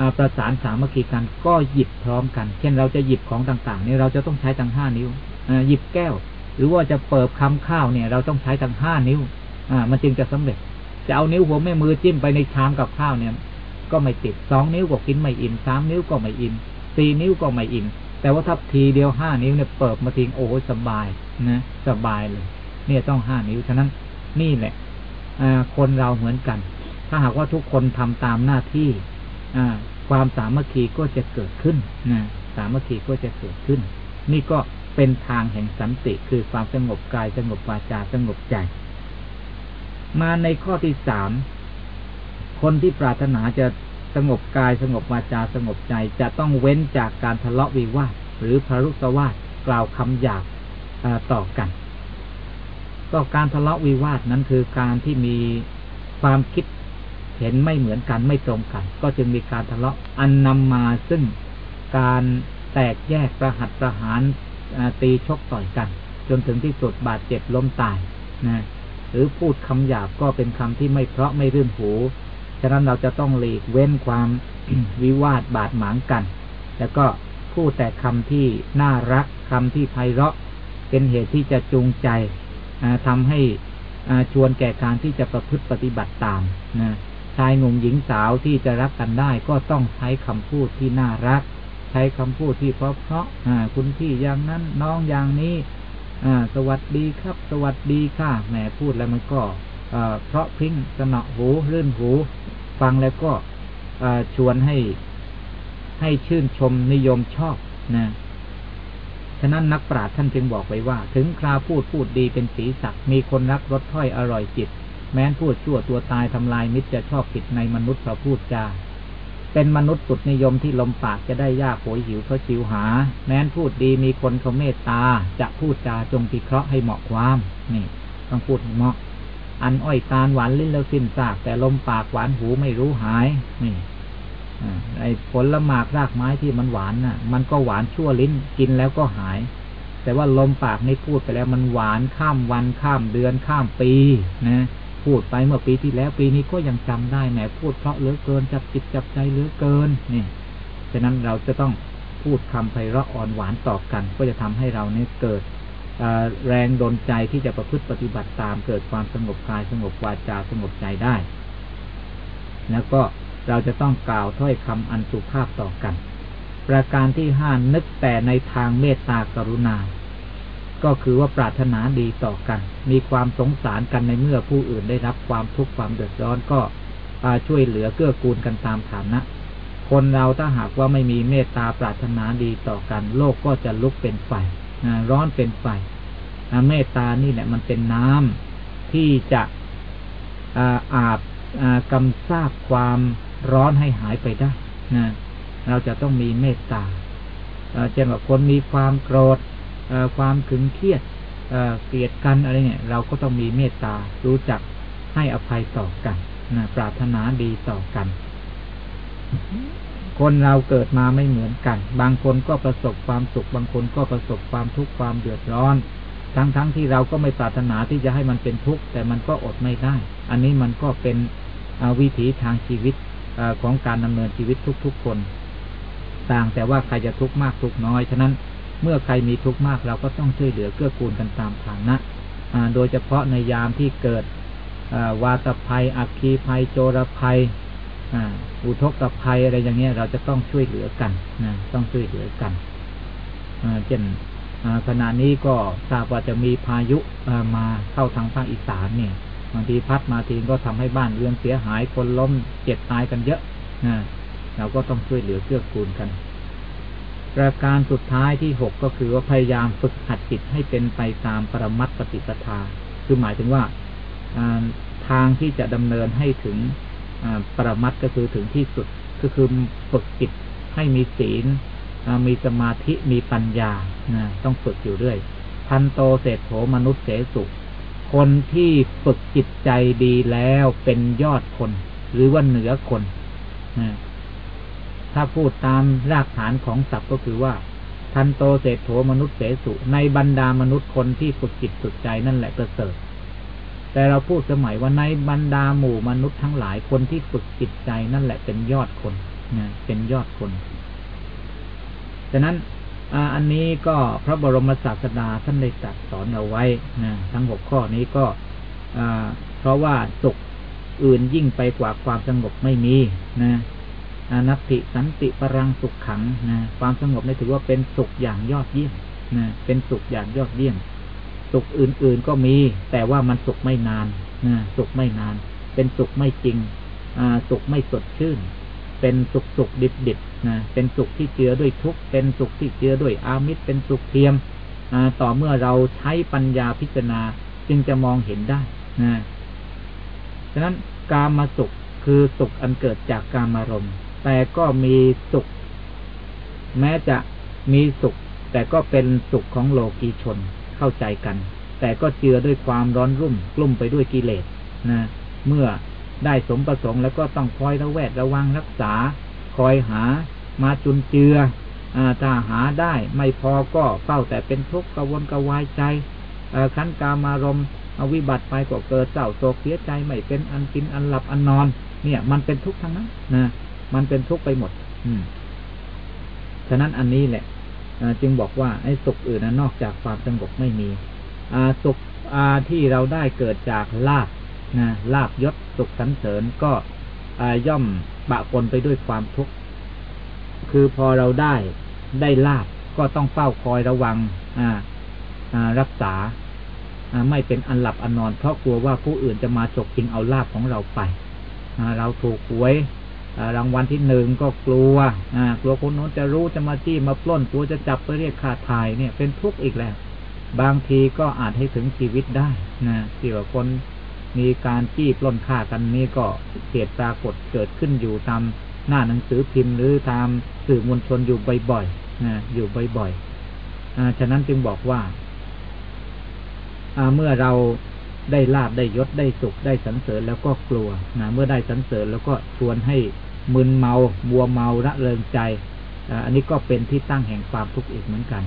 อประสานสามัคคีกันก็หยิบพร้อมกัน เช่นเราจะหยิบของต่างๆนี่เราจะต้องใช้ทั้งห้านิ้วหยิบแก้ว หรือว่าจะเปิบคำข้าวเนี่ย เราต้องใช้ทั้งห้านิ้ว อ่า มันจึงจะสำเร็จ จะเอานิ้วหัวแม่มือจิ้มไปในชามกับข้าวเนี่ย ก็ไม่ติดสองนิ้วก็กินไม่อิ่มสามนิ้วก็ไม่อิ่มสี่นิ้วก็ไม่อิ่ม แต่ว่าถ้าทีเดียวห้านิ้วเนี่ยเปิดมาทิ้งโอ้สบายนะสบายเลย เนี่ยต้องห้านิ้วฉะนั้นนี่แหละคนเราเหมือนกัน ถ้าหากว่าทุกคนทำตามหน้าที่อความสามัคคีก็จะเกิดขึ้นนะสามัคคีก็จะเกิดขึ้น นี่ก็เป็นทางแห่งสันติคือความสงบกายสงบวาจาสงบใจ มาในข้อที่สามคนที่ปรารถนาจะ สงบกายสงบวาจาสงบใจ จะต้องเว้นจากการทะเลาะวิวาทหรือพรุสวาทกล่าวคำหยาบต่อกัน ก็การทะเลาะวิวาทนั้นคือการที่มีความคิดเห็นไม่เหมือนกันไม่ตรงกัน ก็จึงมีการทะเลาะอันนำมาซึ่งการแตกแยกประหัตประหารตีชกต่อยกัน จนถึงที่สุดบาดเจ็บล้มตายนะหรือพูดคำหยาบก็เป็นคำที่ไม่เพราะไม่รื่นหู ฉะนั้นเราจะต้องหลีกเว้นความวิวาทบาดหมางกัน แล้วก็พูดแต่คำที่น่ารักคำที่ไพเราะ เป็นเหตุที่จะจูงใจทำให้ชวนแก่การที่จะประพฤติปฏิบัติตามนะชายหนุ่มหญิงสาวที่จะรักกันได้ก็ต้องใช้คำพูดที่น่ารัก ใช้คำพูดที่เพราะเพราะคุณพี่อย่างนั้นน้องอย่างนี้สวัสดีครับ สวัสดีค่ะแหมพูดแล้วมันก็เพราะพิ้งสนอหูรื่นหู ฟังแล้วก็ชวนให้ให้ชื่นชมนิยมชอบนะฉะนั้นนักปราชญ์ท่านจึงบอกไว้ว่า ถึงคราพูดพูดดีเป็นสีสักมีคนรักรสถ้อยอร่อยจิต แม้นพูดชั่วตัวตายทำลายมิตรจะชอบผิดในมนุษย์พระพูดจาเป็นมนุษย์สุดนิยมที่ลมปากจะได้ยากโหยหิวเพราะชิวหา แม้นพูดดีมีคนเขาเมตตา จะพูดจาจงพิเคราะห์ให้เหมาะความ นี่ ต้องพูดเหมาะ อันอ้อยตาลหวานลิ้นแล้วสิ้นซาก แต่ลมปากหวานหูไม่รู้หายนี่ไอ้ผลละหมากรากไม้ที่มันหวานน่ะ มันก็หวานชั่วลิ้นกินแล้วก็หาย แต่ว่าลมปากนี่พูดไปแล้วมันหวานข้ามวันข้ามเดือนข้ามปีนะพูดไปเมื่อปีที่แล้วปีนี้ก็ยังจำได้แหมพูดเพราะเหลือเกินจับจิตจับใจเหลือเกินนี่ฉะนั้นเราจะต้องพูดคำไพเราะอ่อนหวานต่อกัน ก็จะทำให้เราเนี่ยเกิด แรงดลใจที่จะประพฤติปฏิบัติตามเกิดความสงบกายสงบวาจาสงบใจได้ แล้วก็เราจะต้องกล่าวถ้อยคำอันสุภาพต่อกัน ประการที่ห้านึกแต่ในทางเมตตากรุณา ก็คือว่าปรารถนาดีต่อกัน มีความสงสารกันในเมื่อผู้อื่นได้รับความทุกข์ความเดือดร้อนก็ช่วยเหลือเกื้อกูลกันตามฐานะ คนเราถ้าหากว่าไม่มีเมตตาปรารถนาดีต่อกัน โลกก็จะลุกเป็นไฟ ร้อนเป็นไฟเมตตานี่แหละมันเป็นน้ำที่จะอาบกำซาบความร้อนให้หายไปได้นะเราจะต้องมีเมตตาเช่นว่าคนมีความโกรธความขึงเครียดเกลียดกันอะไรเนี่ย เราก็ต้องมีเมตตารู้จักให้อภัยต่อกันนะปรารถนาดีต่อกัน คนเราเกิดมาไม่เหมือนกัน บางคนก็ประสบความสุข บางคนก็ประสบความทุกข์ความเดือดร้อน ทั้งๆทที่เราก็ไม่ปรารถนาที่จะให้มันเป็นทุกข์แต่มันก็อดไม่ได้ อันนี้มันก็เป็นวิถีทางชีวิตอของการดำเนินชีวิตทุกๆคน ต่างแต่ว่าใครจะทุกข์มากทุกข์น้อย ฉะนั้นเมื่อใครมีทุกข์มากเราก็ต้องช่วยเหลือเกื้อกูลกันตามฐานะโดยเฉพาะในยามที่เกิดวาตภัย อักคีภัย โจรภัย อุทกภัยอะไรอย่างเงี้ย เราจะต้องช่วยเหลือกันนะต้องช่วยเหลือกันเช่นขณะนี้ก็ทราบว่าจะมีพายุมาเข้าทางภาคอีสานเนี่ยบางทีพัดมาทีก็ทำให้บ้านเรือนเสียหายคนล้มเจ็บตายกันเยอะนะเราก็ต้องช่วยเหลือเกื้อกูลกัน ประการสุดท้ายที่หกก็คือว่าพยายามฝึกหัดจิตให้เป็นไปตามปรมัตปฏิปทา คือหมายถึงว่าทางที่จะดำเนินให้ถึง ปรมัตก็คือถึงที่สุดก็คือฝึกจิตให้มีศีลมีสมาธิมีปัญญาต้องฝึกอยู่เรื่อยพันโตเศษโถมนุษย์เสสุคนที่ฝึกจิตใจดีแล้วเป็นยอดคน หรือว่าเหนือคนถ้าพูดตามรากฐานของศัพท์ก็คือว่าทันโตเศษโถมนุษย์เสสุในบรรดามนุษย์คนที่ฝึกจิตฝึกใจนั่นแหละประเสริฐ แต่เราพูดสมัยว่าในบรรดาหมู่มนุษย์ทั้งหลายคนที่ฝึกจิตใจนั่นแหละเป็นยอดคนนะเป็นยอดคนฉะนั้นอันนี้ก็พระบรมศาสดาท่านได้ตรัสสอนเอาไว้นะทั้งหกข้อนี้ก็เพราะว่าสุขอื่นยิ่งไปกว่าความสงบไม่มีนะอนัตติสันติปรังสุขขังนะความสงบนี่ถือว่าเป็นสุขอย่างยอดเยี่ยมนะเป็นสุขอย่างยอดเยี่ยม สุขอื่นๆก็มี แต่ว่ามันสุขไม่นานนะสุขไม่นาน เป็นสุขไม่จริงอ่าสุขไม่สดชื่น เป็นสุขสุขดิบดิบนะเป็นสุขที่เจือด้วยทุกข์เป็นสุขที่เจือด้วยอามิตรเป็นสุขเทียมอ่าต่อเมื่อเราใช้ปัญญาพิจารณาจึงจะมองเห็นได้นะฉะนั้นกามาสุขคือสุขอันเกิดจากกามารมณ์แต่ก็มีสุข แม้จะมีสุข แต่ก็เป็นสุขของโลกีชน เข้าใจกัน แต่ก็เจือด้วยความร้อนรุ่มกลุ่มไปด้วยกิเลสนะเมื่อได้สมประสงค์แล้วก็ต้องคอยระแวดระวังรักษา คอยหามาจุนเจืออถ้าหาได้ไม่พอก็เฝ้าแต่เป็นทุกข์กวนกวายใจขันกามารมเอวิบัติไปก็เกิดเศร้าโศกเสียใจไม่เป็นอันกินอันหลับอันนอน เนี่ย มันเป็นทุกข์ทั้งนั้นนะมันเป็นทุกข์ไปหมด อืมฉะนั้นอันนี้แหละ จึงบอกว่าไอ้สุขอื่นนอกจากความสงบไม่มีสุขที่เราได้เกิดจากลาบนะลาบยศสุขสันเสริญก็ย่อมปะปนไปด้วยความทุกข์คือพอเราได้ได้ลาบก็ต้องเฝ้าคอยระวังรักษาไม่เป็นอันหลับอันนอนเพราะกลัวว่าผู้อื่นจะมาจกจริงเอาลาบของเราไปเราถูกหวย รางวัลที่หนึ่งก็กลัวกลัวคนโน้นจะรู้จะมาจี้มาปล้นกลัวจะจับไปเรียกค่าถ่ายเนี่ยเป็นทุกข์อีกแล้ว บางทีก็อาจให้ถึงชีวิตได้นะที่ว่าคนมีการจี้ปล้นฆ่ากันนี่ก็เหตุปรากฏเกิดขึ้นอยู่ตามหน้าหนังสือพิมพ์หรือตามสื่อมวลชนอยู่บ่อยๆนะอยู่บ่อยๆฉะนั้นจึงบอกว่าเมื่อเรา ได้ลาบได้ยศได้สุขได้สันเสริญแล้วก็กลัวนะเมื่อได้สันเสริญแล้วก็ชวนให้มึนเมาบัวเมาระเริงใจอันนี้ก็เป็นที่ตั้งแห่งความทุกข์อีกเหมือนกัน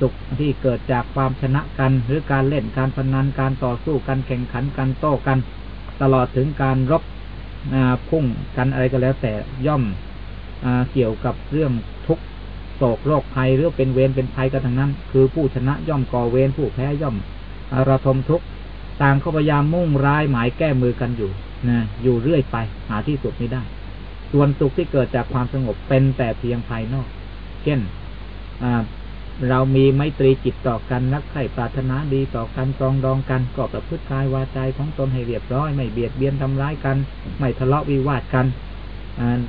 สุขที่เกิดจากความชนะกัน หรือการเล่นการพนันการต่อสู้กันแข่งขันกันโต้กัน ตลอดถึงการรบพุ่งกันอะไรก็แล้วแต่ย่อมเกี่ยวกับเรื่องทุกโศกโรคภัยหรือเป็นเวรเป็นภัยกันทั้งนั้น คือผู้ชนะย่อมก่อเวรผู้แพ้ย่อมระทมทุกข์ ต่างเขาพยายามมุ่งร้ายหมายแก้มือกันอยู่นะอยู่เรื่อยไป หาที่สุดไม่ได้ ส่วนสุขที่เกิดจากความสงบเป็นแต่เพียงภายนอก เช่นเรามีไมตรีจิตต่อกันรักใคร่ปรารถนาดีต่อกันรองดองกันก็ประพฤติกายวาจาของตนให้เรียบร้อย ไม่เบียดเบียนทำร้ายกัน ไม่ทะเลาะวิวาทกัน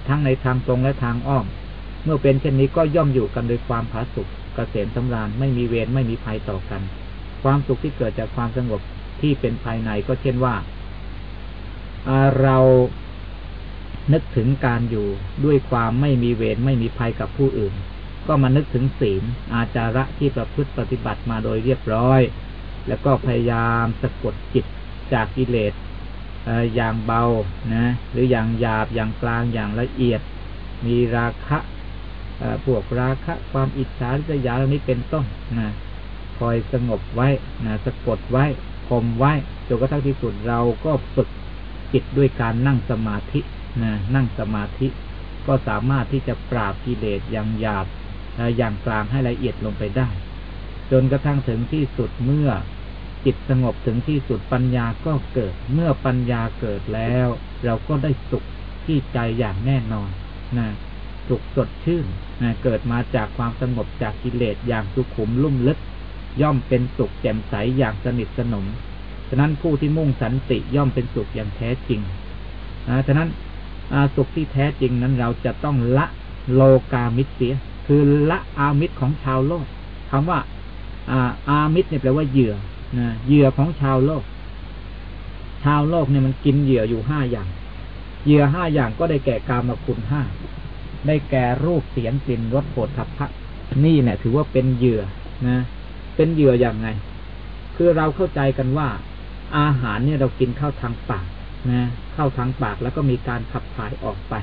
ทั้งในทางตรงและทางอ้อม เมื่อเป็นเช่นนี้ก็ย่อมอยู่กันโดยความผาสุกเกษมสำราญไม่มีเวรไม่มีภัยต่อกัน ความสุขที่เกิดจากความสงบ ที่เป็นภายในก็เช่นว่า เรานึกถึงการอยู่ด้วยความไม่มีเวรไม่มีภัยกับผู้อื่น ก็มานึกถึงศีลอาจาระที่ประพฤติปฏิบัติมาโดยเรียบร้อย แล้วก็พยายามสะกดจิตจากกิเลสอย่างเบานะ หรืออย่างหยาบอย่างกลางอย่างละเอียด มีราคะพวกราคะความอิจฉาริษยาเหล่านี้เป็นต้นนะคอยสงบไว้นะสะกดไว้ มไว้จนกระทั่งที่สุดเราก็ฝึกจิตด้วยการนั่งสมาธินะนั่งสมาธิ ก็สามารถที่จะปราบกิเลสอย่างหยาบอย่างกลางให้ละเอียดลงไปได้ จนกระทั่งถึงที่สุดเมื่อจิตสงบถึงที่สุดปัญญาก็เกิด เมื่อปัญญาเกิดแล้ว เราก็ได้สุขที่ใจอย่างแน่นอนนะสุขสดชื่นนะเกิดมาจากความสงบจากกิเลสอย่างสุขุมลุ่มลึก ย่อมเป็นสุขแจ่มใสอย่างสนิทสนม ฉะนั้นผู้ที่มุ่งสันติย่อมเป็นสุขอย่างแท้จริงนะฉะนั้นสุขที่แท้จริงนั้นเราจะต้องละโลกามิตรเสีย คือละอามิตรของชาวโลกคำว่าอาอามิตรเนี่ยแปลว่าเหยื่อนะเหยื่อของชาวโลก ชาวโลกเนี่ยมันกินเหยื่ออยู่ห้าอย่าง เหยื่อห้าอย่างก็ได้แก่กามคุณห้าได้แก่รูปเสียงกลิ่นรสโผฏฐัพพะนี่เนี่ยถือว่าเป็นเหยื่อนะ เป็นเหยื่ออย่างไง คือเราเข้าใจกันว่า อาหารเนี่ยเรากินเข้าทางปากนะเข้าทางปากแล้วก็มีการขับถ่ายออกไป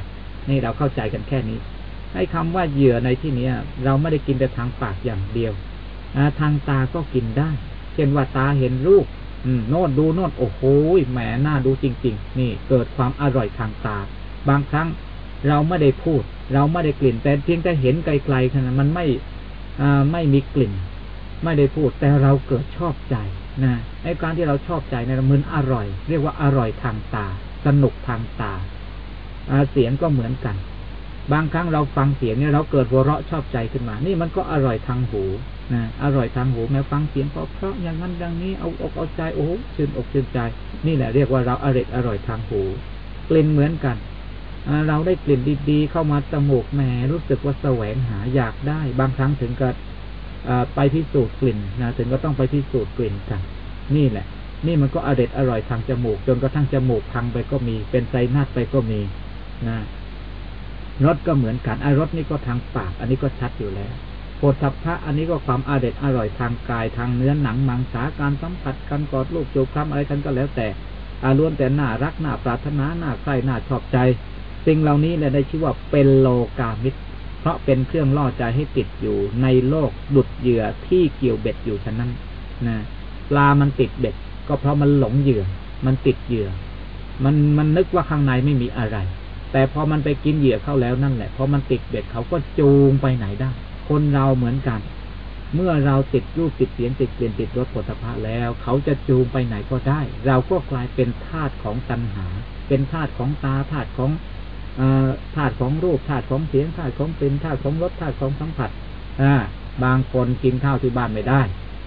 นี่เราเข้าใจกันแค่นี้ให้คำว่าเหยื่อในที่นี้เราไม่ได้กินแต่ทางปากอย่างเดียวทางตาก็กินได้ เช่นว่าตาเห็นรูปโน่นดูโน่นโอ้โหแหมน่าดูจริง ๆ นี่เกิดความอร่อยทางตา บางครั้งเราไม่ได้พูด เราไม่ได้กลิ่น แต่เพียงแต่เห็นไกลๆขนาดมันไม่ไม่มีกลิ่น ไม่ได้พูดแต่เราเกิดชอบใจนะไอ้การที่เราชอบใจเนี่ยมันอร่อย เรียกว่าอร่อยทางตา สนุกทางตาเสียงก็เหมือนกัน บางครั้งเราฟังเสียงเนี่ยเราเกิดหัวเราะชอบใจขึ้นมา นี่มันก็อร่อยทางหูนะอร่อยทางหูแม้ฟังเสียงเพราะเพราะอย่างนั้นดังนี้เอาอกเอาใจโอ้ชื่นอกชื่นใจ นี่แหละเรียกว่าเราอร่อยอร่อยทางหูกลิ่นเหมือนกันเราได้กลิ่นดีๆ เข้ามาจมูกแหมรู้สึกว่าแสวงหาอยากได้ บางครั้งถึงกับ ไปพิสูจน์กลิ่นนะถึงก็ต้องไปพิสูจน์กลิ่นกันนี่แหละ นี่มันก็อร่อยอร่อยทางจมูก จนกระทั่งจมูกพังไปก็มี เป็นไซนัสไปก็มีนะรสก็เหมือนกันไอ้รสนี่ก็ทางปาก อันนี้ก็ชัดอยู่แล้วโพธิพะอันนี้ก็ความอาเด็ดอร่อยทางกายทางเนื้อหนังมังสาการสัมผัสกันกอดลูกจูบค้ำอะไรกันก็แล้วแต่อาล้วนแต่น่ารักน่าปรารถนาน่าใคร่น่าชอบใจ สิ่งเหล่านี้แหละได้ชื่อว่าเป็นโลกามิตร เพราะเป็นเครื่องล่อใจให้ติดอยู่ในโลกดุดเหยื่อที่เกี่ยวเบ็ดอยู่ฉะนั้นนะปลามันติดเบ็ด ก็เพราะมันหลงเหยื่อ มันติดเหยื่อ มันมันนึกว่าข้างในไม่มีอะไร แต่พอมันไปกินเหยื่อเข้าแล้วนั่นแหละพอมันติดเบ็ดเขาก็จูงไปไหนได้ คนเราเหมือนกัน เมื่อเราติดรูปติดเสียงติดเปลี่ยนติดรสผลิภัณฑ์แล้ว เขาจะจูงไปไหนก็ได้ เราก็กลายเป็นธาตุของตัณหา เป็นธาตุของตาธาตุของ ธาตุของรูปธาตุของเสียงธาตุของกลิ่นธาตุของรสธาตุของสัมผัสบางคนกินข้าวที่บ้านไม่ได้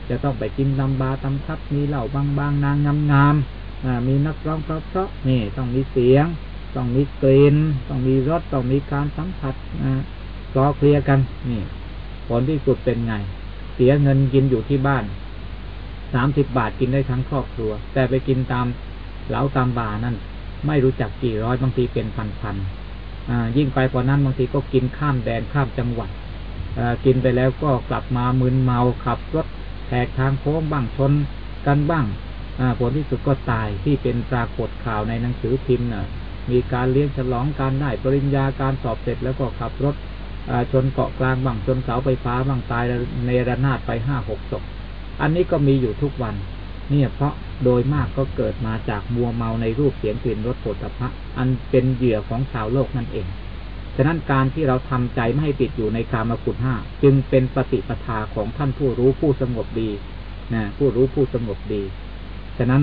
จะต้องไปกินตำบาตำทับมีเหล่าบางบางนางงามงามมีนักร้องเพราะเพราะนี่ต้องมีเสียง ต้องมีกลิ่นต้องมีรสต้องมีการสัมผัสก็เคลียร์กันนี่ผลที่สุดเป็นไง เสียเงินกินอยู่ที่บ้านสามสิบบาทกินได้ทั้งครอบครัว แต่ไปกินตามเหลาตามบานั่นไม่รู้จักกี่ร้อยบางทีเป็นพันพัน ยิ่งไปกว่านั้นบางทีก็กินข้ามแดนข้ามจังหวัดกินไปแล้วก็กลับมามึนเมาขับรถแหกทางโค้งบ้างชนกันบ้างผลที่สุดก็ตายที่เป็นปรากฏข่าวในหนังสือพิมพ์มีการเลี้ยงฉลองการได้ปริญญาการสอบเสร็จแล้วก็ขับรถชนเกาะกลางบ้างชนเสาไฟฟ้าบ้างตายในระนาดไปห้าหกศพอันนี้ก็มีอยู่ทุกวันเนี่ยเพราะ โดยมากก็เกิดมาจากมัวเมาในรูปเสียงกลิ่นรสโผฏฐะอันเป็นเหยื่อของชาวโลกนั่นเอง ฉะนั้นการที่เราทำใจไม่ให้ติดอยู่ในกามคุณห้าจึงเป็นปฏิปทาของท่านผู้รู้ผู้สงบดีนะผู้รู้ผู้สงบดี ฉะนั้น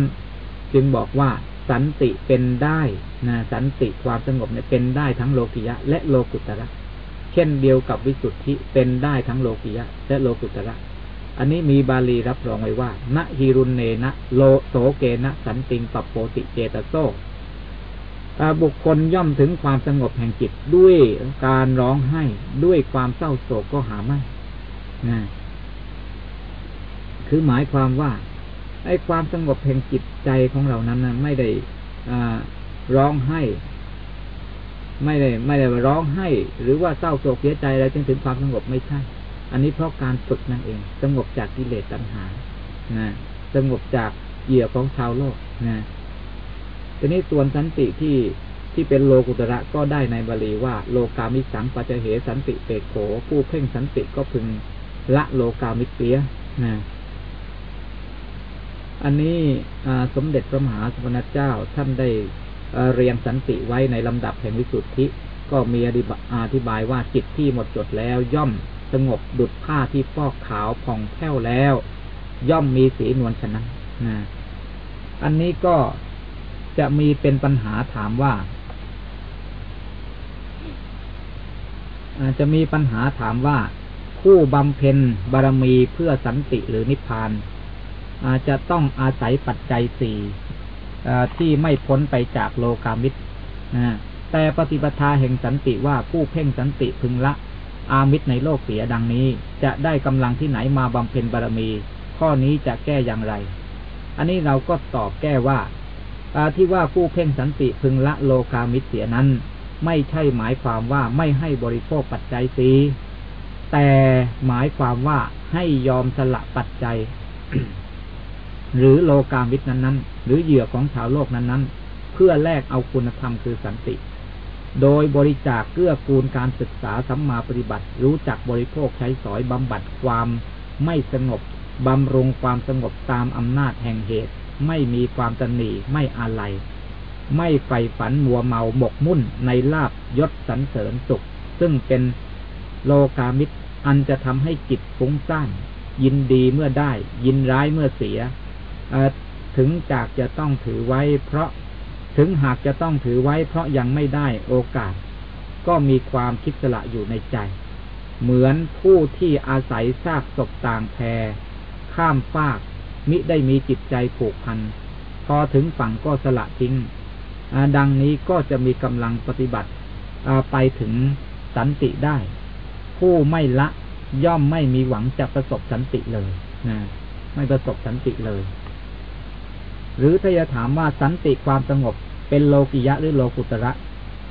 จึงบอกว่าสันติเป็นได้นะสันติความสงบเนี่ยเป็นได้ทั้งโลกิยะ และโลกุตระ เช่นเดียวกับวิสุทธิเป็นได้ทั้งโลกิยะ และโลกุตระ อันนี้มีบาลีรับรองไว้ว่าณฮิรุนเนนะโลโสเกนะสันติงปัปโปติเจตโซบุคคลย่อมถึงความสงบแห่งจิตด้วยการร้องไห้ด้วยความเศร้าโศกก็หาไม่นะคือหมายความว่าไอ้ความสงบแห่งจิตใจของเรานั้นนะไม่ได้ร้องไห้ ไม่ได้ ไม่ได้ร้องให้ หรือว่าเศร้าโศกเสียใจอะไรจนถึงความสงบไม่ใช่ อันนี้เพราะการฝึกนั่นเอง สงบจากกิเลสตัณหานะสงบจากเหยื่อของชาวโลกนะทีนี้ส่วนสันติที่ที่เป็นโลกุตระก็ได้ในบาลีว่า โลกามิสังปัจเหสันติเปโขผู้เพ่งสันติก็พึงละโลกามิเปียนะอันนี้สมเด็จพระมหาสมณเจ้าท่านได้เรียงสันติไว้ในลำดับแห่งวิสุทธิ ก็มีอธิบายว่าจิตที่หมดจดแล้วย่อม สงบดุดผ้าที่ฟอกขาวผ่องแผ้วแล้ว ย่อมมีสีนวลฉะนั้นนะอันนี้ก็จะมีเป็นปัญหาถามว่าจะมีปัญหาถามว่า ผู้บำเพ็ญบารมีเพื่อสันติหรือนิพพาน อาจจะต้องอาศัยปัจจัยสี่ที่ไม่พ้นไปจากโลกามิตรแต่ปฏิปทาแห่งสันติว่าผู้เพ่งสันติพึงละ อามิตรในโลกเสียดังนี้ จะได้กำลังที่ไหนมาบำเพ็ญบารมี ข้อนี้จะแก้อย่างไร อันนี้เราก็ตอบแก้ว่าที่ว่าผู้เพ่งสันติพึงละโลกามิตรเสียนั้น ไม่ใช่หมายความว่าไม่ให้บริโภคปัจจัยสีแต่หมายความว่าให้ยอมสละปัจจัย หรือโลกามิตรนั้นๆ หรือเหยื่อของชาวโลกนั้นๆ เพื่อแลกเอาคุณธรรมคือสันติ โดยบริจาคเกื้อกูลการศึกษาสัมมาปฏิบัติ รู้จักบริโภคใช้สอยบำบัดความไม่สงบบำรุงความสงบตามอำนาจแห่งเหตุ ไม่มีความตนีไม่อาลัยไม่ใฝ่ฝันมัวเมาหมกมุ่นในลาบยศสรรเสริญสุข ซึ่งเป็นโลกามิตร อันจะทำให้จิตฟุ้งซ่านยินดีเมื่อได้ ยินร้ายเมื่อเสียถึงจากจะต้องถือไว้เพราะ ถึงหากจะต้องถือไว้เพราะยังไม่ได้โอกาส ก็มีความคิดสละอยู่ในใจ เหมือนผู้ที่อาศัยซากศพต่างแพข้ามฟาก มิได้มีจิตใจผูกพัน พอถึงฝั่งก็สละทิ้ง ดังนี้ก็จะมีกำลังปฏิบัติไปถึงสันติได้ ผู้ไม่ละย่อมไม่มีหวังจะประสบสันติเลยนะไม่ประสบสันติเลย หรือถ้าจะถามว่าสันติความสงบ เป็นโลกิยะหรือโลกุตระ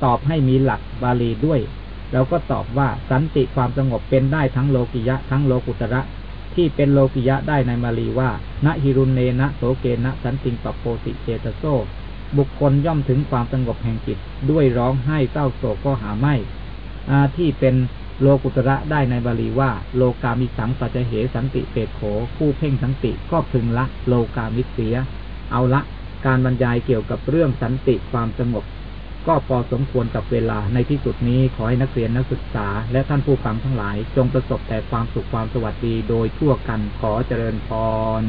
ตอบให้มีหลักบาลีด้วยเราก็ตอบว่าสันติความสงบเป็นได้ทั้งโลกิยะ ทั้งโลกุตระ ที่เป็นโลกิยะได้ในบาลีว่าณฮิรุนเนนะโสเกนะสันติงปโปติเจตโซบุคคลย่อมถึงความสงบแห่งจิต ด้วยร้องไห้เศร้าโศกก็หาไม่ที่เป็นโลกุตระได้ในบาลีว่า โลกามิสังปัจเหสันติเปตโขผู้เพ่งสันติก็พึงละ โลกามิเสีย เอาละ การบรรยายเกี่ยวกับเรื่องสันติความสงบ ก็พอสมควรกับเวลาในที่สุดนี้ขอให้นักเรียนนักศึกษา และท่านผู้ฟังทั้งหลาย จงประสบแต่ความสุขความสวัสดีโดยทั่วกันขอเจริญพร